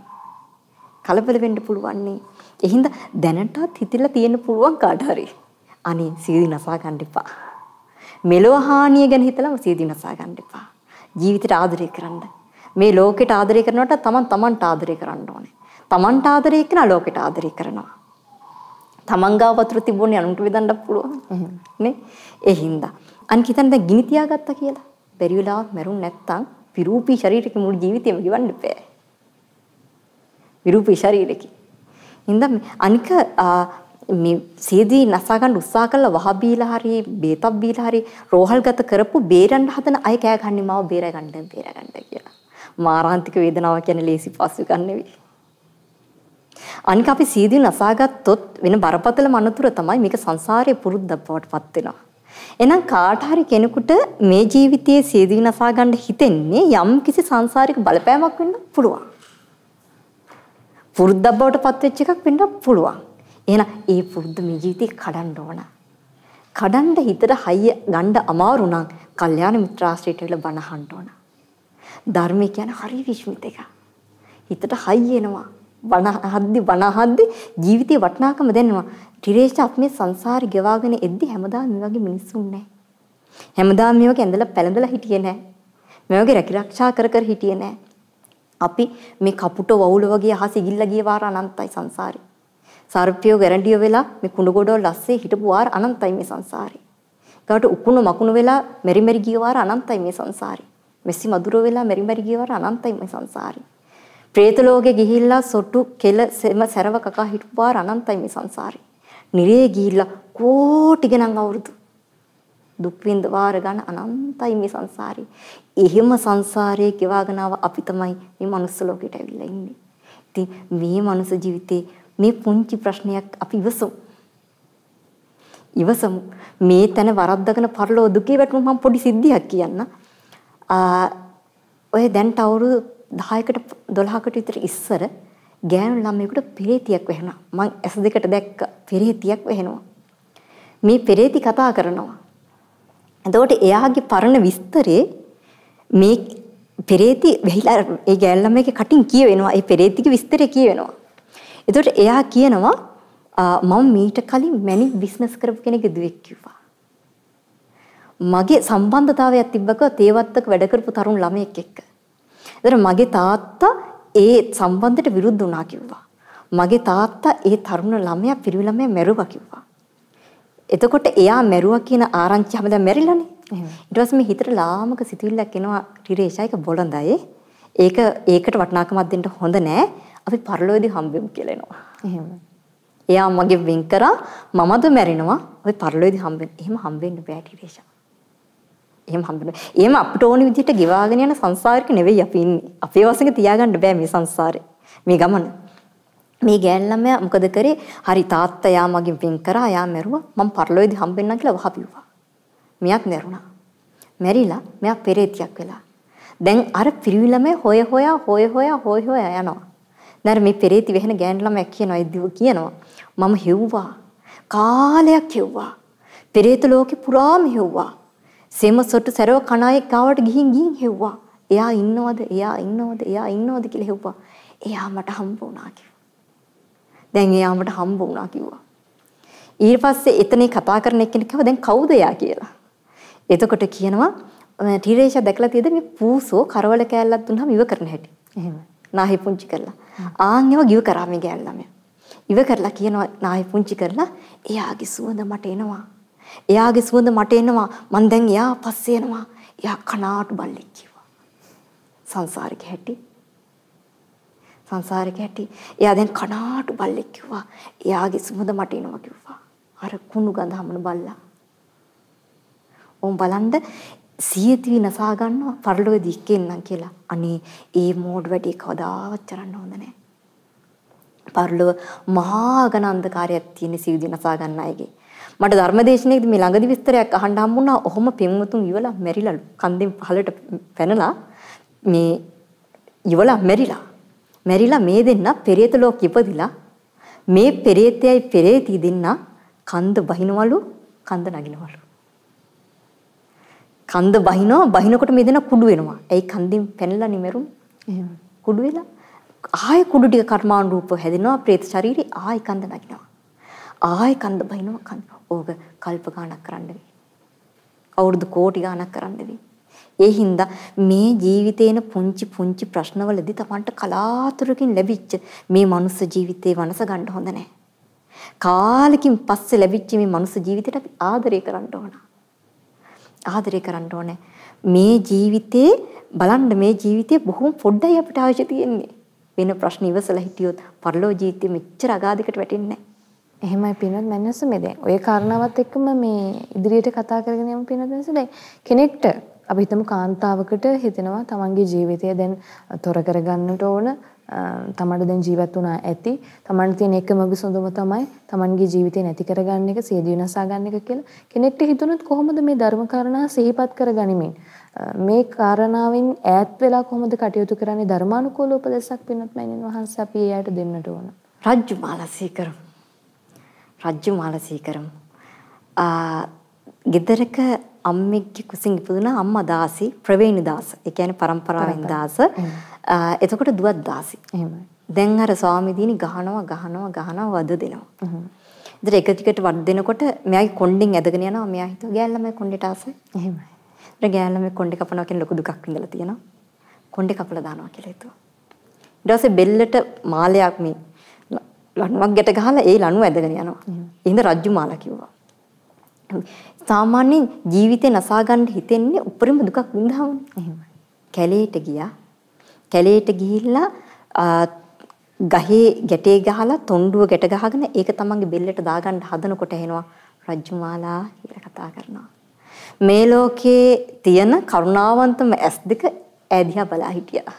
කලබල වෙන්න පුළුවන් නේ. එහිඳ දැනටත් හිතලා තියෙන්න පුළුවන් කාට හරි. අනේ සීදි නසා ගන්න එපා. මෙලොව හානිය ගැන හිතලම සීදි නසා ගන්න එපා. ජීවිතයට ආදරය කරන්න. මේ ලෝකෙට ආදරය කරනවට තමන් තමන්ට ආදරය කරන්න ඕනේ. තමන්ට ආදරය කරන ලෝකෙට ආදරය කරනවා. තමන් ගාව වතුර තිබුණේ අනුන්ට බෙදන්න පුළුවන්. නේ? ඒ හින්දා. අනික හිතන්න දැන් ගිනි තියාගත්තා කියලා. බැරි වෙලාවක් මැරුන් නැත්තම් විරූපී ශරීරයක මුළු ජීවිතේම ගෙවන්න බෑ. විරූපී ශරීරයක. හින්දා අනික මේ සීදී නසා ගන්න උත්සාහ කළා වහ බීලා හරි බේතක් බීලා හරි රෝහල් ගත කරපු බේරන්න හදන අය කෑ ගන්නේ මාව බේර ගන්න බේර ගන්න කියලා. මාරාන්තික වේදනාවක් කියන්නේ ලේසි පස්සු ගන්න නෙවෙයි. අනික අපි සීදී නසාගත්තොත් වෙන බරපතල මනතුර තමයි මේක සංසාරයේ පුරුද්දක් බවට පත් වෙනවා. එහෙනම් කාට හරි කෙනෙකුට මේ ජීවිතයේ සීදී නසා ගන්න හිතෙන්නේ යම් කිසි සංසාරික බලපෑමක් වෙන්න පුළුවන්. පුරුද්දක් බවට පත් වෙච්ච එකක් වෙන්න පුළුවන්. එහෙනම් ඒ පුරුද්ද මේ ජීවිතේ කඩන්න ඕන. කඩන්න හිතට හයිය ගන්න අමාරු නම් කල්යාණ මිත්‍රාශ්‍රේට වෙලා බණ අහන්න ඕන. ධර්මය කියන්නේ හරි විශ්මිත එකක්. හිතට හයි එනවා. බණ අහද්දි බණ අහද්දි ජීවිතේ වටිනාකම දැනෙනවා. ටිරේෂ අපි මේ සංසාරේ ගෙවාගෙන එද්දි හැමදාම මේ වගේ මිනිස්සුන් නැහැ. හැමදාම මේ වගේ ඇඳලා පැලඳලා හිටියේ නැහැ. මේ වගේ රැකිරක්ෂා කර කර හිටියේ නැහැ. අපි මේ කපුට වවුල වගේ අහස ඉගිල්ලා ගිය වාර අනන්තයි සංසාරේ. සර්පියෝ ගැරන්ඩියෝ වෙලා මේ කුණු ගොඩවල් ලස්සේ හිටපු වාර අනන්තයි මේ සංසාරේ. ගාවට උකුණු මකුණු වෙලා මෙරි මෙරි ගිය වාර අනන්තයි මේ සංසාරේ. මෙසි මදුර වෙලා මෙරි මෙරි ගිය වාර අනන්තයි මේ සංසාරේ. പ്രേත ලෝකේ ගිහිල්ලා සොටු කෙල සෙම සරව කකා හිටපු වාර අනන්තයි මේ සංසාරේ. නිරේ ගිහිල්ලා කෝටි ගණන් අවුරුදු දුක් විඳ වාර ගන්න අනන්තයි මේ සංසාරේ. එහෙම සංසාරයේ ගෙවාගෙන ආව අපි තමයි මේ මනුස්ස ලෝකෙට ඇවිල්ලා ඉන්නේ. ඉතින් මේ මනුස්ස ජීවිතේ මේ පුංචි ප්‍රශ්නයක් අපි ඉවසමු. ඉවසමු. මේ තැන වරද්දගෙන පරලෝ දුකේ වැටුණු මම පොඩි සිද්ධියක් කියන්න. ඔය දැන්ට අවුරුදු 10කට 12කට විතර ඉස්සර ගෑනු ළමයෙකුට පෙරේතියක් වෙනවා. මං ඇස් දෙකට දැක්ක පෙරේතියක් වෙනවා. මේ පෙරේති කතා කරනවා. එතකොට එයාගේ පරණ විස්තරේ මේ පෙරේති වෙහිලා ඒ ගෑනු ළමයාගේ කටින් කියවෙනවා. ඒ පෙරේතිගේ විස්තරේ කියවෙනවා. එතකොට එයා කියනවා මම මීට කලින් මැනික් බිස්නස් කරපු කෙනෙක් දුවෙක් කිව්වා. මගේ සම්බන්ධතාවයක් තිබ්බක තේවත්තක වැඩ කරපු තරුණ ළමයෙක් එක්ක. එතකොට මගේ තාත්තා ඒ සම්බන්ධයට විරුද්ධ වුණා කිව්වා. මගේ තාත්තා ඒ තරුණ ළමයා පිරිමි ළමයා මැරුවා කිව්වා. එතකොට එයා මැරුවා කියන ආරංචි හැමදාම මැරිලානේ. ඊට පස්සේ මේ හිතට ලාමක සිතුවිල්ලක් එනවා රිරේෂා එක බොළඳයි. ඒක ඒකට වටිනාකමක් දෙන්න හොඳ නෑ. අපි පරලෝකෙදී හම්බෙමු කියලා එනවා. එහෙම. එයා මගේ වෙන් කරා මමද මැරෙනවා. අපි පරලෝකෙදී හම්බෙන්න. එහෙම හම්බෙන්න බෑ ටිරේෂා. එහෙම හම්බෙන්න. එහෙම අපිට ඕනි විදිහට ගෙවාගෙන යන සංසාරික නෙවෙයි අපි ඉන්නේ. අපේ වශයෙන් තියාගන්න බෑ මේ සංසාරේ. මේ ගමන. මේ ගෑන් ළමයා මොකද කරේ? හරි තාත්තා යා මගෙන් වෙන් කරා. යා මැරුවා. මම පරලෝකෙදී හම්බෙන්නම් කියලා වහපිව්වා. මෙයාත් මැරුණා. මැරිලා මෙයා පෙරේතියක් වෙලා. දැන් අර පිරිවි ළමයා හොය හොයා හොය හොයා හොය හොයා යනවා. දැන් මේ පෙරේති වෙහෙන ගෑන් ළමයා කියනවා ඉදිව කියනවා. මම හෙව්වා. කාලයක් හෙව්වා. පෙරේත ලෝකේ පුරාම හෙව්වා. සෙම සොට්ටු සැරව කණායේ ගාවට ගිහින් ගිහින් හෙව්වා. එයා ඉන්නවද? එයා ඉන්නවද? එයා ඉන්නවද? කියලා හෙව්වා. එයා මට හම්බ වුණා කිව්වා. දැන් එයා මට හම්බ වුණා කිව්වා. ඊට පස්සේ එතනේ කතා කරන එක්කෙනෙක් කිව්වා දැන් කවුද එයා? කියලා. එතකොට කියනවා ටීරේෂා දැකලා තියෙද? මේ පූසෝ කරවල කෑල්ලක් දුන්නාම ඉව කරන හැටි. එහෙම. නාහි පුංචි කරලා. ආන් ඒවා ගිව කරා මේ ගෑල් ළමයා. ඉව කරලා කියනවා නාහි පුංචි කරලා එයාගේ සුවඳ මට එනවා. එයාගේ සුවඳ මට එනවා. මං දැන් එයා පස්සේ එනවා. එයා කනාට බල්ලෙක් කිව්වා. සංසාරික හැටි. සංසාරික හැටි. එයා දැන් කනාට බල්ලෙක් කිව්වා. එයාගේ සුවඳ මට එනවා කිව්වා. අර කුණු ගඳ හමන බල්ලා. ඕම් බලන්න සියතිවි නසා ගන්නවා පරලොවේදී ඉක්කෙන්නම් කියලා. අනේ ඒ මෝඩ් වැඩේ කවදාවත් කරන්න හොඳ නැහැ. පරලොව මහා ඝන අන්ධකාරයක් තියෙන සිවිදි නසා ගන්න අයගේ. මට ධර්මදේශනයේදී මේ ළඟදි විස්තරයක් අහන්න හම්බුණා. ඔහොම පින්වතුන් ඉවලා මැරිලාලු. කන්දෙන් පහළට පැනලා මේ ඉවලා මැරිලා. මැරිලා මේ දෙන්න පෙරේත ලෝක ඉපදිලා මේ පෙරේතයයි පෙරේතී දෙන්න කන්ද බහිනවලු කන්ද නගිනවලු. කන්ද බහිනවා බහිනකොට මේ දෙනා කුඩු වෙනවා. ඇයි කන්දින් පැනලා නිමරුම්? එහෙම. කුඩු වෙලා ආයෙ කුඩු ටික කර්මාණු රූප හැදෙනවා ප්‍රේත ශරීරේ ආයෙ කන්ද නගිනවා. ආයෙ කන්ද බහිනවා කන්ද. ඕක කල්ප ගාණක් කරන්න වෙයි. අවුරුදු කෝටි ගාණක් කරන්න වෙයි. ඒ හින්දා මේ ජීවිතේන පුංචි පුංචි ප්‍රශ්නවලදී Tamanට කලාතුරකින් ලැබිච්ච මේ මනුස්ස ජීවිතේ වනස ගන්න හොඳ නැහැ. කාලෙකින් පස්සේ ලැබිච්ච මේ මනුස්ස ජීවිතයට අපි ආදරය කරන්න ඕනා. ආදරය කරන්න ඕනේ. මේ ජීවිතේ බලන්න මේ ජීවිතේ බොහොම පොඩ්ඩයි අපිට අවශ්‍ය තියෙන්නේ. වෙන ප්‍රශ්න ඉවසලා හිටියොත් පරලෝ ජීවිතේ මෙච්චර අගාධයකට වැටෙන්නේ නැහැ. එහෙමයි පිනත් මැනස මේ දැන් ඔය කාරණාවත් එක්කම මේ ඉදිරියට කතා කරගෙන යමු පිනත් මැනස දැන් කෙනෙක්ට අපි හිතමු කාන්තාවකට හිතෙනවා තමන්ගේ ජීවිතය දැන් තොර කරගන්නට ඕන තමන්ට දැන් ජීවත් වුණා ඇති තමන්ට තියෙන එකම විසඳුම තමයි තමන්ගේ ජීවිතේ නැති කරගන්න එක සියදිවි නසා ගන්න එක කියලා කෙනෙක්ට හිතුනොත් කොහොමද මේ ධර්ම කාරණා සිහිපත් කරගනිමින් මේ කාරණාවෙන් ඈත් වෙලා කොහොමද කටයුතු කරන්නේ ධර්මානුකූල උපදේශක් පින්වත් මෑණියන් වහන්සේ අපි ඒ අයට දෙන්නට ඕන. රජ්ජු මාලසීකරම්. රජ්ජු මාලසීකරම්. ආ ගෙදරක අම්මෙක්ගේ කුසින් ඉපදුනා අම්මා දාසි ප්‍රවේණි දාස. ඒ කියන්නේ පරම්පරාවෙන් දාස. එතකොට දුවත් දාසි. එහෙමයි. දැන් අර ස්වාමීදීනි ගහනවා ගහනවා ගහනවා වද දෙනවා. ඉතින් එක ටිකට වද දෙනකොට මෙයාගේ කොණ්ඩෙන් ඇදගෙන යනවා මෙයා හිතුවා ගෑල්ලමයි කොණ්ඩේට ආසයි. එහෙමයි. ඉතින් ගෑල්ලමයි කොණ්ඩේ කපනවා කියන ලොකු දුකක් විඳලා තියෙනවා. කොණ්ඩේ කපලා දානවා කියලා හිතුවා. ඊට පස්සේ බෙල්ලට මාලයක් මේ ලණුවක් ගැට ගහලා ඒ ලණුව ඇදගෙන යනවා. එහෙනම් රජ්ජු මාලා කිව්වා. සාමාන්‍යයෙන් ජීවිතේ නසා ගන්න හිතෙන්නේ උපරිම දුකක් විඳහම. එහෙමයි. කැලේට ගියා. කැලේට ගිහිල්ලා ගහේ ගැටේ ගහලා තොණ්ඩුව ගැට ගහගෙන ඒක තමන්ගේ බෙල්ලට දාගන්න හදනකොට එනවා රජ්ජුමාලා කියලා කතා කරනවා. මේ ලෝකේ තියෙන කරුණාවන්තම ඇස් දෙක ඈදිහා බලා හිටියා.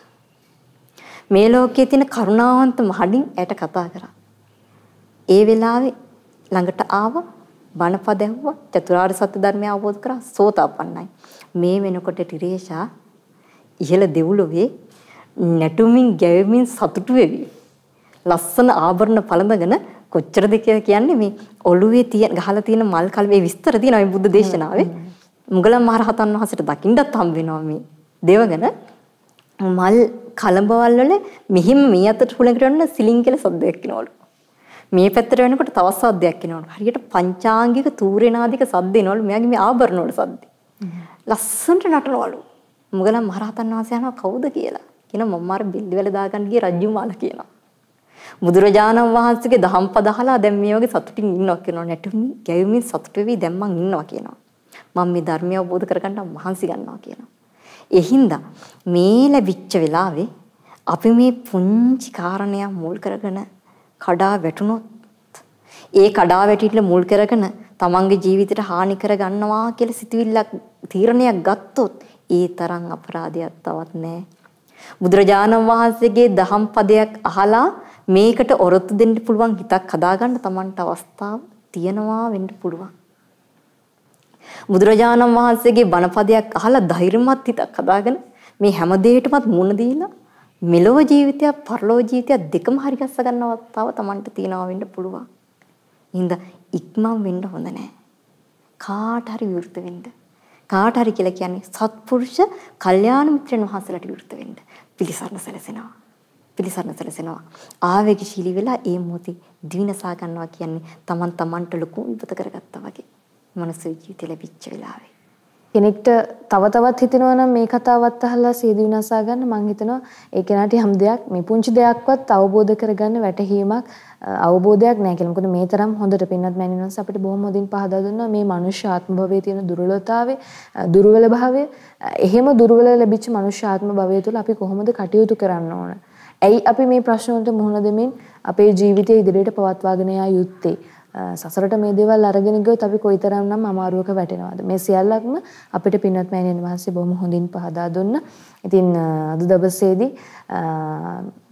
මේ ලෝකයේ තියෙන කරුණාවන්තම හඩින් ඇයට කතා කරා. ඒ වෙලාවේ ළඟට ආවා බණපද ඇහුවා චතුරාර්ය සත්‍ය ධර්මය අවබෝධ කරා සෝතාපන්නයි. මේ වෙනකොට ටිරේෂා ඉහළ දෙව්ලොවේ නැටුමින් ගැවෙමින් සතුටු වෙවි. ලස්සන ආභරණ පළඳගෙන කොච්චරද කියන්නේ මේ ඔළුවේ තියෙන ගහලා තියෙන මල් කල්වේ විස්තර තියෙනවා මේ බුද්ධ දේශනාවේ. මුගලන් මහරහතන් වහන්සේට දකින්නත් හම් වෙනවා මේ දේවගන මල් කලඹවල් වල මෙහිම මේ අතට හුලඟට යන සිලින් කියලා සද්දයක් එනවලු මේ පැත්තට වෙනකොට තවත් සද්දයක් එනවලු. හරියට පංචාංගික තූරේනාදික සද්ද එනවලු. මෙයාගේ මේ ආභරණ වල සද්ද. ලස්සනට නටනවලු. මුගලන් මහරහතන් වහන්සේ යනවා කවුද කියලා. කියන මම අර බිල්ලි වල දාගන්න ගිය රජ්ජුමාලා කියනවා. බුදුරජාණන් වහන්සේගේ දහම් පද අහලා දැන් මේ වගේ සතුටින් ඉන්නවා කියනවා. නැටුමින් ගැයුමින් සතුට වෙවි දැන් මං ඉන්නවා කියනවා. මම මේ ධර්මය අවබෝධ කරගන්න මහන්සි ගන්නවා කියනවා. ඒ හින්දා මේ ලැබිච්ච වෙලාවේ අපි මේ පුංචි කාරණයක් මුල් කරගෙන කඩා වැටුනොත් ඒ කඩා වැටිట్ల මුල් කරගෙන තමන්ගේ ජීවිතයට හානි කර ගන්නවා කියලා සිතුවිල්ලක් තීරණයක් ගත්තොත් ඒ තරම් අපරාධයක් තවත් නැහැ. බුදුරජාණන් වහන්සේගේ දහම් පදයක් අහලා මේකට ඔරොත්තු දෙන්න පුළුවන් හිතක් හදාගන්න තමන්ට අවස්ථාව තියනවා වෙන්න පුළුවන්. බුදුරජාණන් වහන්සේගේ බණපදයක් අහලා ධෛර්යමත් හිතක් හදාගෙන මේ හැම දෙයකටමත් මුණ දීලා මෙලොව ජීවිතයක් පරලොව ජීවිතයක් දෙකම හරි ගස්ස ගන්නවත් තව Tamanට තියනවා වෙන්න පුළුවන්. ඉඳ ඉක්මන් වෙන්න හොඳ නැහැ. කාට හරි විවෘත වෙන්න. කාට හරි කියලා කියන්නේ සත්පුරුෂ කල්යාණ මිත්‍රන් වහන්සේලාට විවෘත වෙන්න. පිළිසරණ සැලසෙනවා. පිළිසරණ සැලසෙනවා. ආවේගශීලී වෙලා ඒ මොහොතේ දිවිනසා ගන්නවා කියන්නේ Taman Tamanට ලොකු විපත කරගත්තා වගේ. මනස ජීවිතේ ලැබිච්ච වෙලාවේ. කෙනෙක්ට තව තවත් හිතෙනවා නම් මේ කතාවත් අහලා සියදි විනාසා ගන්න මං හිතනවා ඒ කෙනාට යම් දෙයක් මේ පුංචි දෙයක්වත් අවබෝධ කරගන්න වැටහීමක් අවබෝධයක් නැහැ කියලා. මොකද මේ තරම් හොඳට පින්නත් මෑණිනන්ස් අපිට බොහොම හොඳින් පහදා දුන්නා මේ මනුෂ්‍ය ආත්ම භවයේ තියෙන දුර්වලතාවය, දුර්වල භාවය. එහෙම දුර්වල ලැබිච්ච මනුෂ්‍ය ආත්ම භවය තුළ අපි කොහොමද කටයුතු කරන්න ඕන? ඇයි අපි මේ ප්‍රශ්න වලට මුහුණ දෙමින් අපේ ජීවිතය ඉදිරියට පවත්වාගෙන යා යුත්තේ? සසරට මේ දේවල් අරගෙන ගියොත් අපි කොයිතරම්නම් අමාරුවක වැටෙනවද මේ සියල්ලක්ම අපිට පින්වත් මෑණියන් වහන්සේ බොහොම හොඳින් පහදා දුන්නා. ඉතින් අද දවසේදී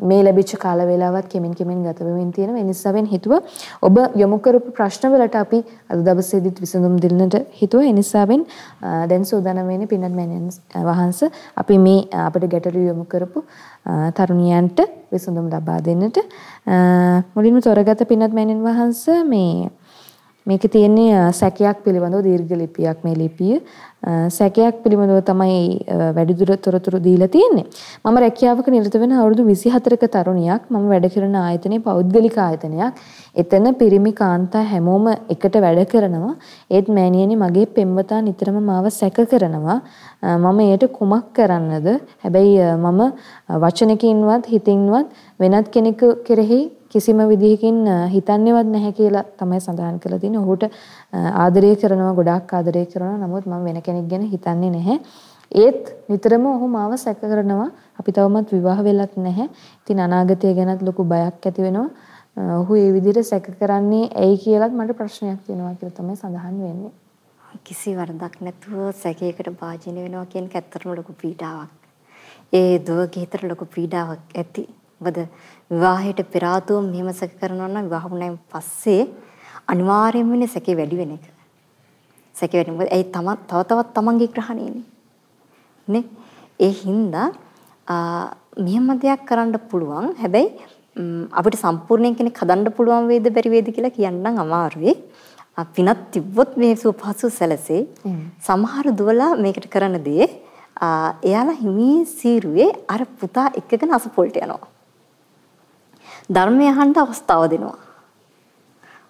මේ ලැබිච්ච කාල වේලාවත් කෙමින් කෙමින් ගත වෙමින් තියෙනවා. ඒ නිසාවෙන් හිතුවා ඔබ යොමු කරපු ප්‍රශ්න වලට අපි අද දවසේදීත් විසඳුම් දෙන්නට හිතුවා. ඒ නිසාවෙන් දැන් සූදානම් වෙන්නේ පින්වත් මෑණියන් වහන්සේ අපි මේ අපිට ගැටළු යොමු කරපු තරුණියන්ට විසඳුම් ලබා දෙන්නට මුලින්ම තොරගත පින්වත් මෑණියන් වහන්සේ මේ මේකේ තියෙන්නේ සැකයක් පිළිබඳව දීර්ඝ ලිපියක් මේ ලිපිය. සැකයක් පිළිබඳව තමයි වැඩිදුර තොරතුරු දීලා තියෙන්නේ. මම රැකියාවක නිරත වෙන අවුරුදු 24ක තරුණියක්. මම වැඩ කරන ආයතනයේ පෞද්ගලික ආයතනයක්. එතන පිරිමි කාන්තා හැමෝම එකට වැඩ කරනවා. ඒත් මෑණියනි මගේ පෙම්වතා නිතරම මාව සැක කරනවා. මම එයට කුමක් කරන්නද? හැබැයි මම වචනකින්වත් හිතින්වත් වෙනත් කෙනෙකු කෙරෙහි කිසිම විදිහකින් හිතන්නේවත් නැහැ කියලා තමයි සඳහන් කරලා තියෙන්නේ. ඔහුට ආදරය කරනවා ගොඩාක් ආදරය කරනවා. නමුත් මම වෙන කෙනෙක් ගැන හිතන්නේ නැහැ. ඒත් නිතරම ඔහු මාව සැක කරනවා. අපි තවමත් විවාහ වෙලත් නැහැ. ඉතින් අනාගතය ගැනත් ලොකු බයක් ඇති වෙනවා. ඔහු ඒ විදිහට සැක කරන්නේ ඇයි කියලාත් මට ප්‍රශ්නයක් තියෙනවා කියලා තමයි සඳහන් වෙන්නේ. කිසි වරදක් නැතුව සැකයකට භාජනය වෙනවා කියන එක ඇත්තටම ලොකු පීඩාවක්. ඒ දුවගේ හිතට ලොකු පීඩාවක් ඇති. මොකද විවාහයට පෙර ආතුව මෙහෙම සැක කරනවා නම් විවාහ වුණායින් පස්සේ අනිවාර්යයෙන්ම වෙන්නේ සැකේ වැඩි වෙන එක. සැකේ වැඩි මොකද ඒ තම තව තවත් තමන්ගේ ග්‍රහණයනේ. නේ? ඒ හින්දා මෙහෙම දෙයක් කරන්න පුළුවන්. හැබැයි අපිට සම්පූර්ණයෙන් කෙනෙක් හදන්න පුළුවන් වේද බැරි වේද කියලා කියන්නම් අමාරුයි. පිනක් තිබ්බොත් මේ සුවපහසු සැලසේ. සමහර දුවලා මේකට කරන දේ එයාලා හිමී සීරුවේ අර පුතා එක්කගෙන අසපොල්ට යනවා. ධර්මය අහන්න අවස්ථාව දෙනවා.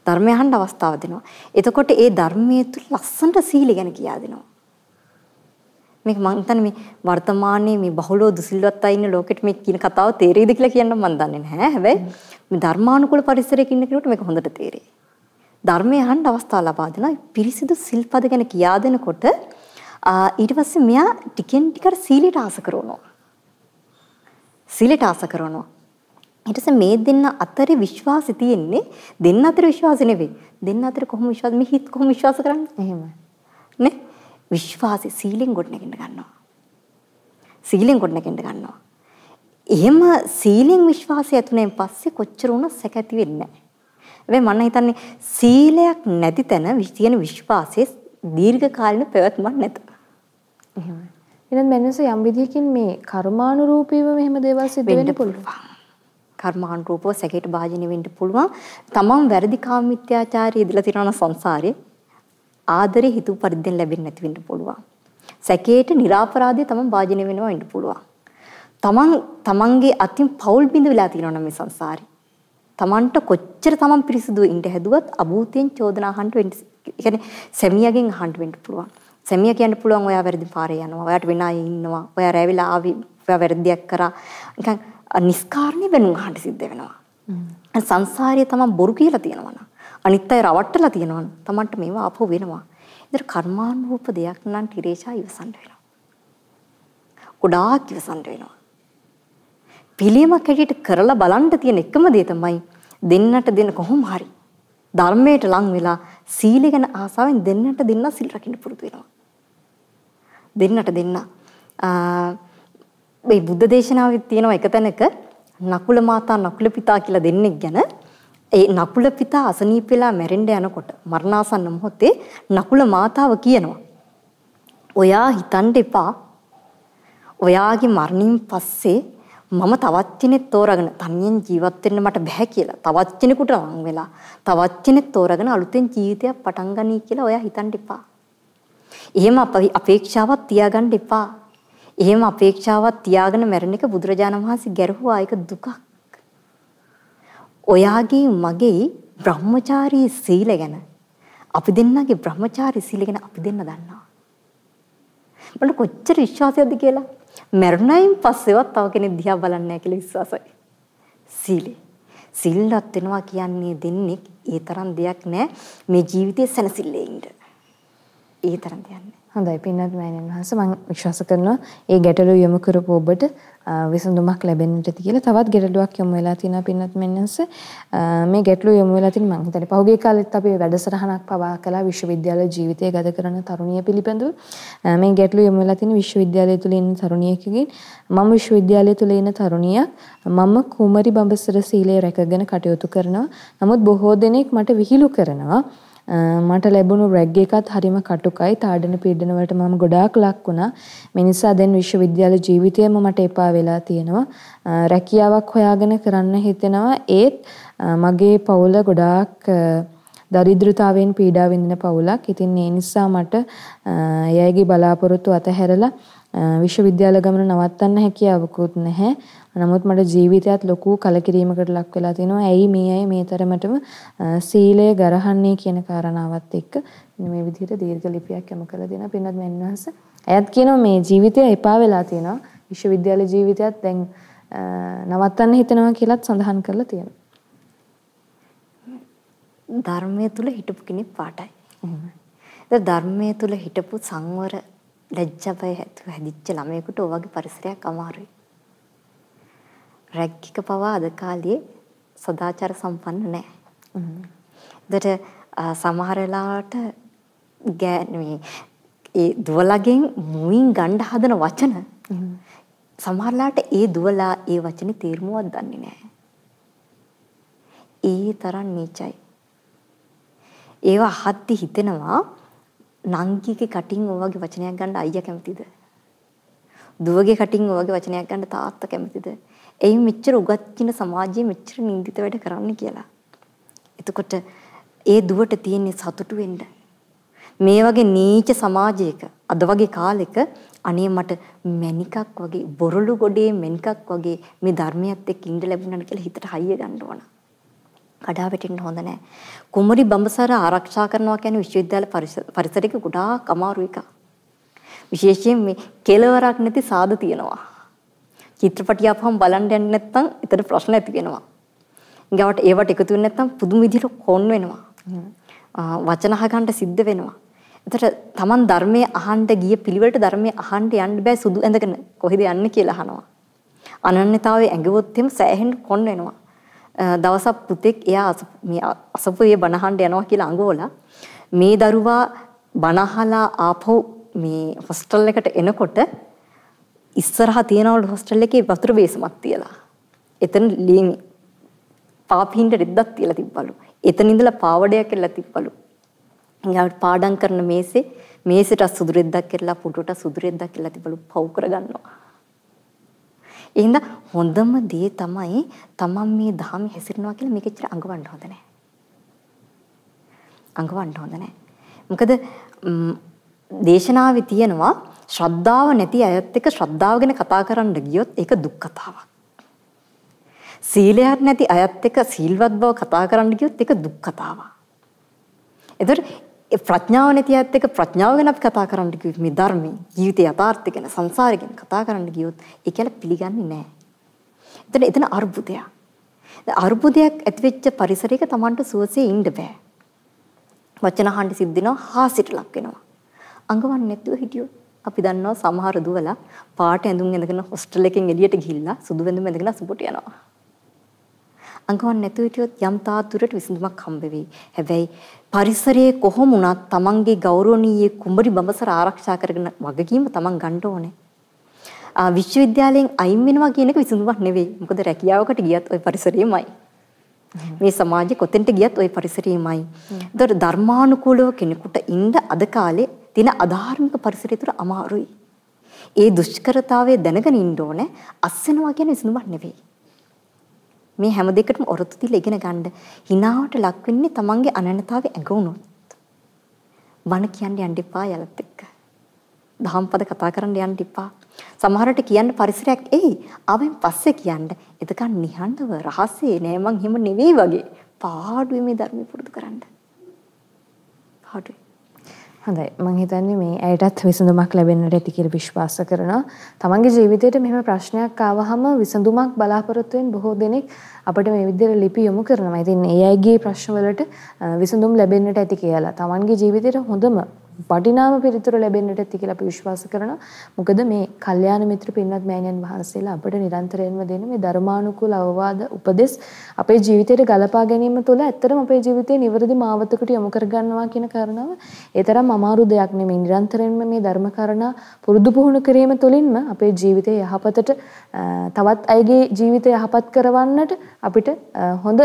ධර්මය අහන්න අවස්ථාව දෙනවා. එතකොට ඒ ධර්මයේ තුල ලස්සනට සීල ගැන කියා දෙනවා. මේක මම හිතන්නේ මේ වර්තමානයේ මේ බහුලව දුසිල්වත් අය ඉන්න ලෝකෙට මේ කියන කතාව තේරෙයිද කියලා කියන්න මම දන්නේ නැහැ. හැබැයි මේ ධර්මානුකූල පරිසරයක ඉන්න කෙනෙකුට මේක හොඳට තේරෙයි. ධර්මයේ අහන්න අවස්ථාව ලබා දෙනවා. පිරිසිදු සිල්පද ගැන කියා දෙනකොට ඊට පස්සේ මෙයා ටිකෙන් ටිකට සීලයට ආස කරනවා. සීලයට ආස කරනවා. ඊට පස්සේ මේ දෙන්න අතරේ විශ්වාසය තියෙන්නේ දෙන්න අතර විශ්වාසය නෙවෙයි. දෙන්න අතර කොහොම විශ්වාස මේ හිත කොහොම විශ්වාස කරන්නේ? එහෙම. නේ? විශ්වාසය සීලෙන් ගොඩනගෙන්න ගන්නවා. සීලෙන් ගොඩනගෙන්න ගන්නවා. එහෙම සීලෙන් විශ්වාසය ඇතුණෙන් පස්සේ කොච්චර වුණත් සැක ඇති වෙන්නේ නැහැ. හැබැයි මම හිතන්නේ සීලයක් නැති තැන තියෙන විශ්වාසයේ දීර්ඝ කාලින පැවැත්මක් නැත. එහෙමයි. එහෙනම් මනස යම් විදිහකින් මේ කර්මානුරූපීව මෙහෙම දේවල් සිද්ධ වෙන්න පුළුවන්. කර්මානුරූපව සැකයට භාජනය වෙන්න පුළුවන්. තමන් වැරදි කාමීත්‍යාචාරය ඉදලා තිරන සංසාරේ ආදරේ හිතුව පරිද්දෙන් ලැබෙන්නේ නැති වෙන්න පුළුවන්. සැකයට निराපරාධය තමන් භාජනය වෙනවා වෙන්න පුළුවන්. තමන් තමන්ගේ අතින් පෞල් බිඳ වෙලා තියෙනවා මේ සංසාරේ. තමන්ට කොච්චර තමන් පිරිසිදු ඉන්න හැදුවත් අභූතයෙන් චෝදනා අහන්න වෙන්න කියන්නේ සැමියාගෙන් අහන්න වෙන්න පුළුවන්. සැමියා කියන්න පුළුවන් ඔයා වැරදි පාරේ යනවා. ඔයාට වෙන අය ඉන්නවා. ඔයා රැවිලා ආවි. ඔයා වැරදියක් කරා. නිකන් නිස්කාරණේ වෙනුම් අහන්න සිද්ධ වෙනවා. සංසාරයේ තමන් බොරු කියලා තියෙනවා නම් අනිත් අය රවට්ටලා තියෙනවා නම් තමන්ට මේවා ආපහු වෙනවා. ඒතර කර්මානුරූප දෙයක් නම් ටිරේෂා ඉවසන්න වෙනවා. ගොඩාක් ඉවසන්න වෙනවා. පිළියමක් හැටියට කරලා බලන්න තියෙන එකම දේ තමයි දෙන්නට දෙන්න කොහොම හරි ධර්මයට ලං වෙලා සීල ගැන ආසාවෙන් දෙන්නට දෙන්න සිල් රකින්න පුරුදු වෙනවා. දෙන්නට දෙන්න මේ බුද්ධ දේශනාවේ තියෙනවා එක තැනක. නකුල මාතා නකුල පිතා කියලා දෙන්නෙක් ගැන. ඒ නකුල පිතා අසනීප වෙලා මැරෙන්න යනකොට මරණාසන්න මොහොතේ නකුල මාතාව කියනවා. ඔයා හිතන්න එපා. ඔයාගේ මරණින් පස්සේ මම තවත් කෙනෙක් තෝරගෙන තනියෙන් ජීවත් වෙන්න මට බෑ කියලා. තවත් කෙනෙකුට ලං වෙලා තවත් කෙනෙක් තෝරගෙන අලුතෙන් ජීවිතයක් පටන් ගනී කියලා ඔයා හිතන්න එපා. එහෙම අපේක්ෂාවක් තියාගන්න එපා. එහෙම අපේක්ෂාවක් තියාගෙන මැරෙන එක බුදුරජාණන් වහන්සේ ගැරහුවා ඒක දුකක්. ඔයාගේ මගේ බ්‍රහ්මචාරී සීල ගැන අපි දෙන්නගේ බ්‍රහ්මචාරී සීල ගැන අපි දෙන්න දන්නවා. මට කොච්චර විශ්වාසයක්ද කියලා මැරුණයින් පස්සෙවත් තව කෙනෙක් දිහා බලන්නේ නැහැ කියලා විශ්වාසයි. සීලේ. සිල්වත් වෙනවා කියන්නේ දෙන්නේ ඒ තරම් දෙයක් නෑ මේ ජීවිතයේ සැනසෙල්ලේ ඉන්න. ඒ තරම් දෙයක් නෑ. හොඳයි පින්නත් මෑණියන් වහන්සේ මම විශ්වාස කරනවා ඒ ගැටලුව යොමු කරපු ඔබට විසඳුමක් ලැබෙන්නට ඇති කියලා. තවත් ගැටලුවක් යොමු වෙලා තියෙනවා පින්නත් මෑණියන්ස. මේ ගැටලුව යොමු වෙලා තියෙන මම හිතන්නේ පහුගිය කාලෙත් අපි වැඩසටහනක් පවා කළා විශ්වවිද්‍යාල ජීවිතය ගත කරන තරුණිය පිළිබඳව. මේ ගැටලුව යොමු වෙලා තියෙන විශ්වවිද්‍යාලය තුල ඉන්න තරුණියකගෙන් මම විශ්වවිද්‍යාලය තුල ඉන්න තරුණියක් මම කුමරි බඹසර සීලය රැකගෙන කටයුතු කරනවා. නමුත් බොහෝ දෙනෙක් මට විහිළු කරනවා. මට ලැබුණු රැග් එකත් හරිම කටුකයි තාඩන පීඩන වලට මම ගොඩාක් ලක් වුණා. මේ නිසා දැන් විශ්වවිද්‍යාල ජීවිතයම මට එපා වෙලා තියෙනවා. රැකියාවක් හොයාගෙන කරන්න හිතෙනවා. ඒත් මගේ පවුල ගොඩාක් දරිද්‍රතාවයෙන් පීඩා විඳින පවුලක්. ඉතින් ඒ නිසා මට එයගේ බලාපොරොත්තු අතහැරලා විශ්වවිද්‍යාල ගමන නවත්තන්න හැකියාවකුත් නැහැ. නමුත් මට ජීවිතයත් ලොකු කලකිරීමකට ලක් වෙලා තිනවා. ඇයි මේ අය මේ තරමටම සීලය ගරහන්නේ කියන කාරණාවත් එක්ක මේ විදිහට දීර්ඝ ලිපියක් යොමු කරලා දෙනවා. පින්වත් මෙන්නහස. එයත් කියනවා මේ ජීවිතය එපා වෙලා තියෙනවා. විශ්වවිද්‍යාල ජීවිතයත් දැන් නවත්තන්න හිතනවා කියලාත් සඳහන් කරලා තියෙනවා. ධර්මයේ තුල හිටපු කෙනෙක් පාටයි. එහෙමයි. ධර්මයේ තුල හිටපු සංවර ලැජ්ජාපය හැදිච්ච ළමයෙකුට ඔය වගේ පරිසරයක් අමාරුයි. රැග්ගික පවා අද කාලේ සදාචාර සම්පන්න නැහැ. එතකොට සමහර වෙලාවට මේ ඒ දුවලගෙන් මුවින් ගන්න හදන වචන සමහරලාට ඒ දුවලා ඒ වචනේ තේරුමවත් දන්නේ නැහැ. ඒ තරම් නීචයි. ඒවා අහද්දි හිතෙනවා නංගිගේ කටින් ඔය වගේ වචනයක් ගන්න අයියා කැමතිද? දුවගේ කටින් ඔය වගේ වචනයක් ගන්න තාත්තා කැමතිද? එයි මෙච්චර උගත් කියන සමාජයේ මෙච්චර නිඳිත වැඩ කරන්න කියලා. එතකොට ඒ දුවට තියෙන සතුටු වෙන්න. මේ වගේ නීච සමාජයක අද වගේ කාලෙක අනේ මට මැනිකක් වගේ බොරළු ගොඩේ මැනිකක් වගේ මේ ධර්මයත් එක්ක ඉඳ ලැබුණා කියලා හිතට හයිය ගන්න ඕන. කඩා වැටෙන්න හොඳ නැහැ. කුමරි බඹසර ආරක්ෂා කරනවා කියන්නේ විශ්වවිද්‍යාල පරිසරයක ගොඩාක් අමාරු එකක්. විශේෂයෙන් මේ කෙලවරක් නැති සාද තියෙනවා. චිත්‍රපටිය අපහම බලන්න යන්නේ නැත්නම් එතන ප්‍රශ්න ඇති වෙනවා. ඊගවට ඒවට එකතු වෙන්නේ නැත්නම් පුදුම විදිහට කොන් වෙනවා. වචන අහගන්න සිද්ධ වෙනවා. එතකොට Taman ධර්මයේ අහන්න ගිය පිළිවෙලට ධර්මයේ අහන්න යන්න බෑ සුදු ඇඳගෙන කොහෙද යන්නේ කියලා අහනවා. අනන්‍යතාවයේ ඇඟවොත් එහෙම සෑහෙන්න කොන් වෙනවා. දවසක් පුතෙක් එයා මේ අසපුවේ බණහඬ යනවා කියලා අඟවලා මේ දරුවා බණහලා ආපහු මේ හොස්ටල් එකට එනකොට ඉස්සරහා තියනවලු හොස්ටල් එකේ වතුර බේසමක් තියලා. එතන ලීනි පාපින්ට රෙද්දක් තියලා තිබ්බලු. එතන ඉඳලා පාවඩයක් කියලා තිබ්බලු. ඊට පාඩම් කරන මේසේ මේසෙට සුදු රෙද්දක් කියලා පුටුවට සුදු රෙද්දක් කියලා තිබ්බලු පව් කරගන්නවා. එහෙනම් හොඳම දේ තමයි තමන් මේ ධාම හැසිරෙනවා කියලා මේක ඇත්තට අඟවන්න හොඳ නැහැ. අඟවන්න හොඳ නැහැ. මොකද දේශනාවේ තියෙනවා ශ්‍රද්ධාව නැති අයත් එක්ක ශ්‍රද්ධාව ගැන කතා කරන්න ගියොත් ඒක දුක් කතාවක්. සීලයක් නැති අයත් එක්ක සීල්වත් බව කතා කරන්න ගියොත් ඒක දුක් කතාවක්. එතකොට ප්‍රඥාව නැති අයත් එක්ක ප්‍රඥාව ගැන අපි කතා කරන්න කිව්වොත් මේ ධර්මයේ ජීවිතය යථාර්ථය ගැන සංසාරය ගැන කතා කරන්න ගියොත් ඒ කියලා පිළිගන්නේ නැහැ. එතන එතන අර්බුදයක්. අර්බුදයක් ඇති වෙච්ච පරිසරයක Tamanට සුවසේ ඉන්න බෑ. වචන අහන්න සිද්ධ වෙනවා හාසිට ලක් වෙනවා. අඟවන්නේ නැතුව හිටියොත් අපි දන්නවා සමහර දුවලා පාට ඇඳුම් ඇඳගෙන හොස්ටල් එකෙන් එළියට ගිහිල්ලා සුදු වැඳුම් ඇඳගෙන සුපුට යනවා. අඟවන්නේ නැතුව හිටියොත් යම් තාක් දුරට විසඳුමක් හම්බ වෙයි. හැබැයි පරිසරයේ කොහොම වුණත් තමන්ගේ ගෞරවනීය කුඹරි බඹසර ආරක්ෂා කරගෙන වගකීම තමන් ගන්න ඕනේ. විශ්වවිද්‍යාලයෙන් අයින් වෙනවා කියන එක විසඳුමක් නෙවෙයි. මොකද රැකියාවකට ගියත් ওই පරිසරයමයි. මේ සමාජෙ කොතෙන්ට ගියත් ওই පරිසරයමයි. ඒතර ධර්මානුකූලව කෙනෙකුට ඉන්න අද කාලේ තියෙන අධාර්මික පරිසරය තුර අමාරුයි. ඒ දුෂ්කරතාවය දැනගෙන ඉන්න ඕනේ. අස්සෙනවා කියන විසඳුමක් නෙවෙයි. මේ හැම දෙයකටම ඔරොත්තු දීලා ඉගෙන ගන්න. hinaවට ලක් වෙන්නේ තමන්ගේ අනන්‍යතාවය ඇඟවුනොත්. බණ කියන්න යන්න එපා යලත් එක්ක. දහම්පද කතා කරන්න යන්න එපා. සමහරට කියන්න පරිසරයක් එයි. ආවෙන් පස්සේ කියන්න. එතකන් නිහඬව රහසේ නෑ මං හිම නෙවෙයි වගේ. පාඩුවේ මේ ධර්ම පුරුදු කරන්න. පාඩුවේ. හොඳයි මං හිතන්නේ මේ ඇයටත් විසඳුමක් ලැබෙන්නට ඇති කියලා විශ්වාස කරනවා. තමන්ගේ ජීවිතේට මෙහෙම ප්‍රශ්නයක් ආවහම විසඳුමක් බලාපොරොත්තු වෙන බොහෝ දෙනෙක් අපිට මේ විදිහට ලිපි යොමු කරනවා. ඉතින් ඒ අයගේ ප්‍රශ්න වලට විසඳුම් ලැබෙන්නට ඇති කියලා. තමන්ගේ ජීවිතේට හොඳම වටිනාම පිළිතුර ලැබෙන්නට ඇති කියලා අපි විශ්වාස කරනවා. මොකද මේ කල්යාණ මිත්‍ර පින්වත් මෑණියන් වහන්සේලා අපිට නිරන්තරයෙන්ම දෙන මේ ධර්මානුකූල අවවාද උපදෙස් අපේ ජීවිතයට ගලපා ගැනීම තුළ ඇත්තටම අපේ ජීවිතේ නිවැරදි මාවතකට යොමු කරගන්නවා කියන කාරණාව ඒ තරම් අමාරු දෙයක් නෙමෙයි. නිරන්තරයෙන්ම මේ ධර්ම කාරණා පුරුදු පුහුණු කිරීම තුළින්ම අපේ ජීවිතේ යහපතට තවත් අයගේ ජීවිතය යහපත් කරවන්නට අපිට හොඳ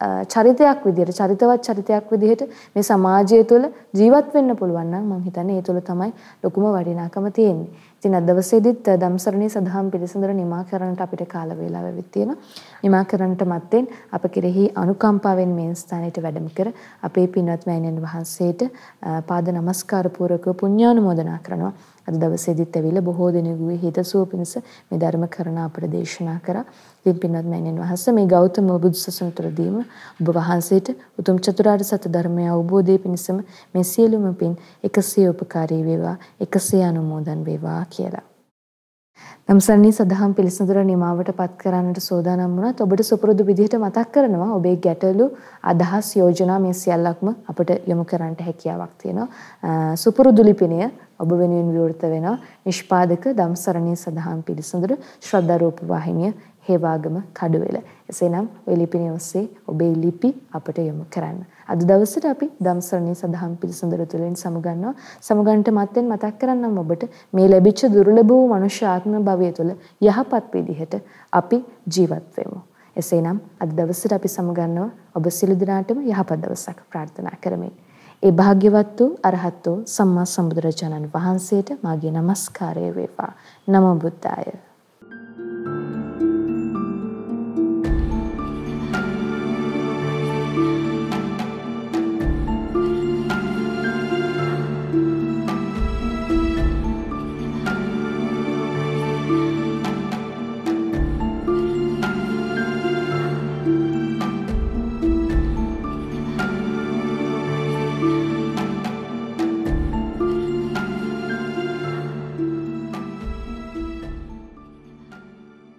චරිතයක් විදිහට චරිතවත් චරිතයක් විදිහට මේ සමාජය තුළ ජීවත් වෙන්න පුළුවන් නම් මම හිතන්නේ ඒ තුළ තමයි ලොකුම වටිනාකම තියෙන්නේ. ඉතින් අද දවසේදීත් ධම්සරණී සදහම් පිළිසඳර නිමා කරන්නට අපිට කාල වේලාව වෙවි තියෙනවා. නිමා කරන්නට මත්තෙන් අප කෙරෙහි අනුකම්පාවෙන් මේ ස්ථානයට වැඩම කර අපේ පින්වත් මෑණියන් වහන්සේට පාද නමස්කාර පූර්වක පුණ්‍යානුමෝදනා කරනවා. අද දවසේදීත් ඇවිල්ලා බොහෝ දෙනෙකුගේ හිතසුව පිණිස මේ ධර්ම කරන අපට දේශනා කරා. ඉතින් පින්වත් මෑණියන් වහන්සේ මේ ගෞතම බුදුසසුන තුළදීම ඔබ වහන්සේට උතුම් චතුරාර්ය සත්‍ය ධර්මය අවබෝධය පිණිසම මේ සියලුම පින් එකසේ උපකාරී වේවා එකසේ අනුමෝදන් වේවා කියලා. නම්සන්නී සදහම් පිළිසඳර නිමාවට පත් කරන්නට සෝදානම් වුණත් ඔබට සුපුරුදු විදිහට මතක් කරනවා ඔබේ ගැටලු අදහස් යෝජනා මේ සියල්ලක්ම අපට යොමු කරන්නට හැකියාවක් තියෙනවා. සුපුරුදු ලිපිනය ඔබ වෙනුවෙන් විවෘත වෙනවා. නිෂ්පාදක දම්සරණී සදහම් පිළිසඳර ශ්‍රද්ධා රූප වාහිනිය හේවාගම කඩුවෙල. එසේනම් ඔය ලිපිණිය ඔස්සේ ඔබේ ලිපි අපට යොමු කරන්න. අද දවසට අපි ධම්සරණී සදහම් පිළිසඳර තුළින් සමුගන්නවා. සමුගන්නට මත්තෙන් මතක් කරන්නම් ඔබට මේ ලැබිච්ච දුර්ලභ වූ මනුෂ්‍ය ආත්ම භවය තුළ යහපත් විදිහට අපි ජීවත් වෙමු. එසේනම් අද දවසට අපි සමුගන්නවා ඔබ සියලු දෙනාටම යහපත් දවසක් ප්‍රාර්ථනා කරමින්. ඒ භාග්‍යවත් වූ අරහත් වූ සම්මා සම්බුදුරජාණන් වහන්සේට මාගේ নমස්කාරය වේවා. නමෝ බුද්ධාය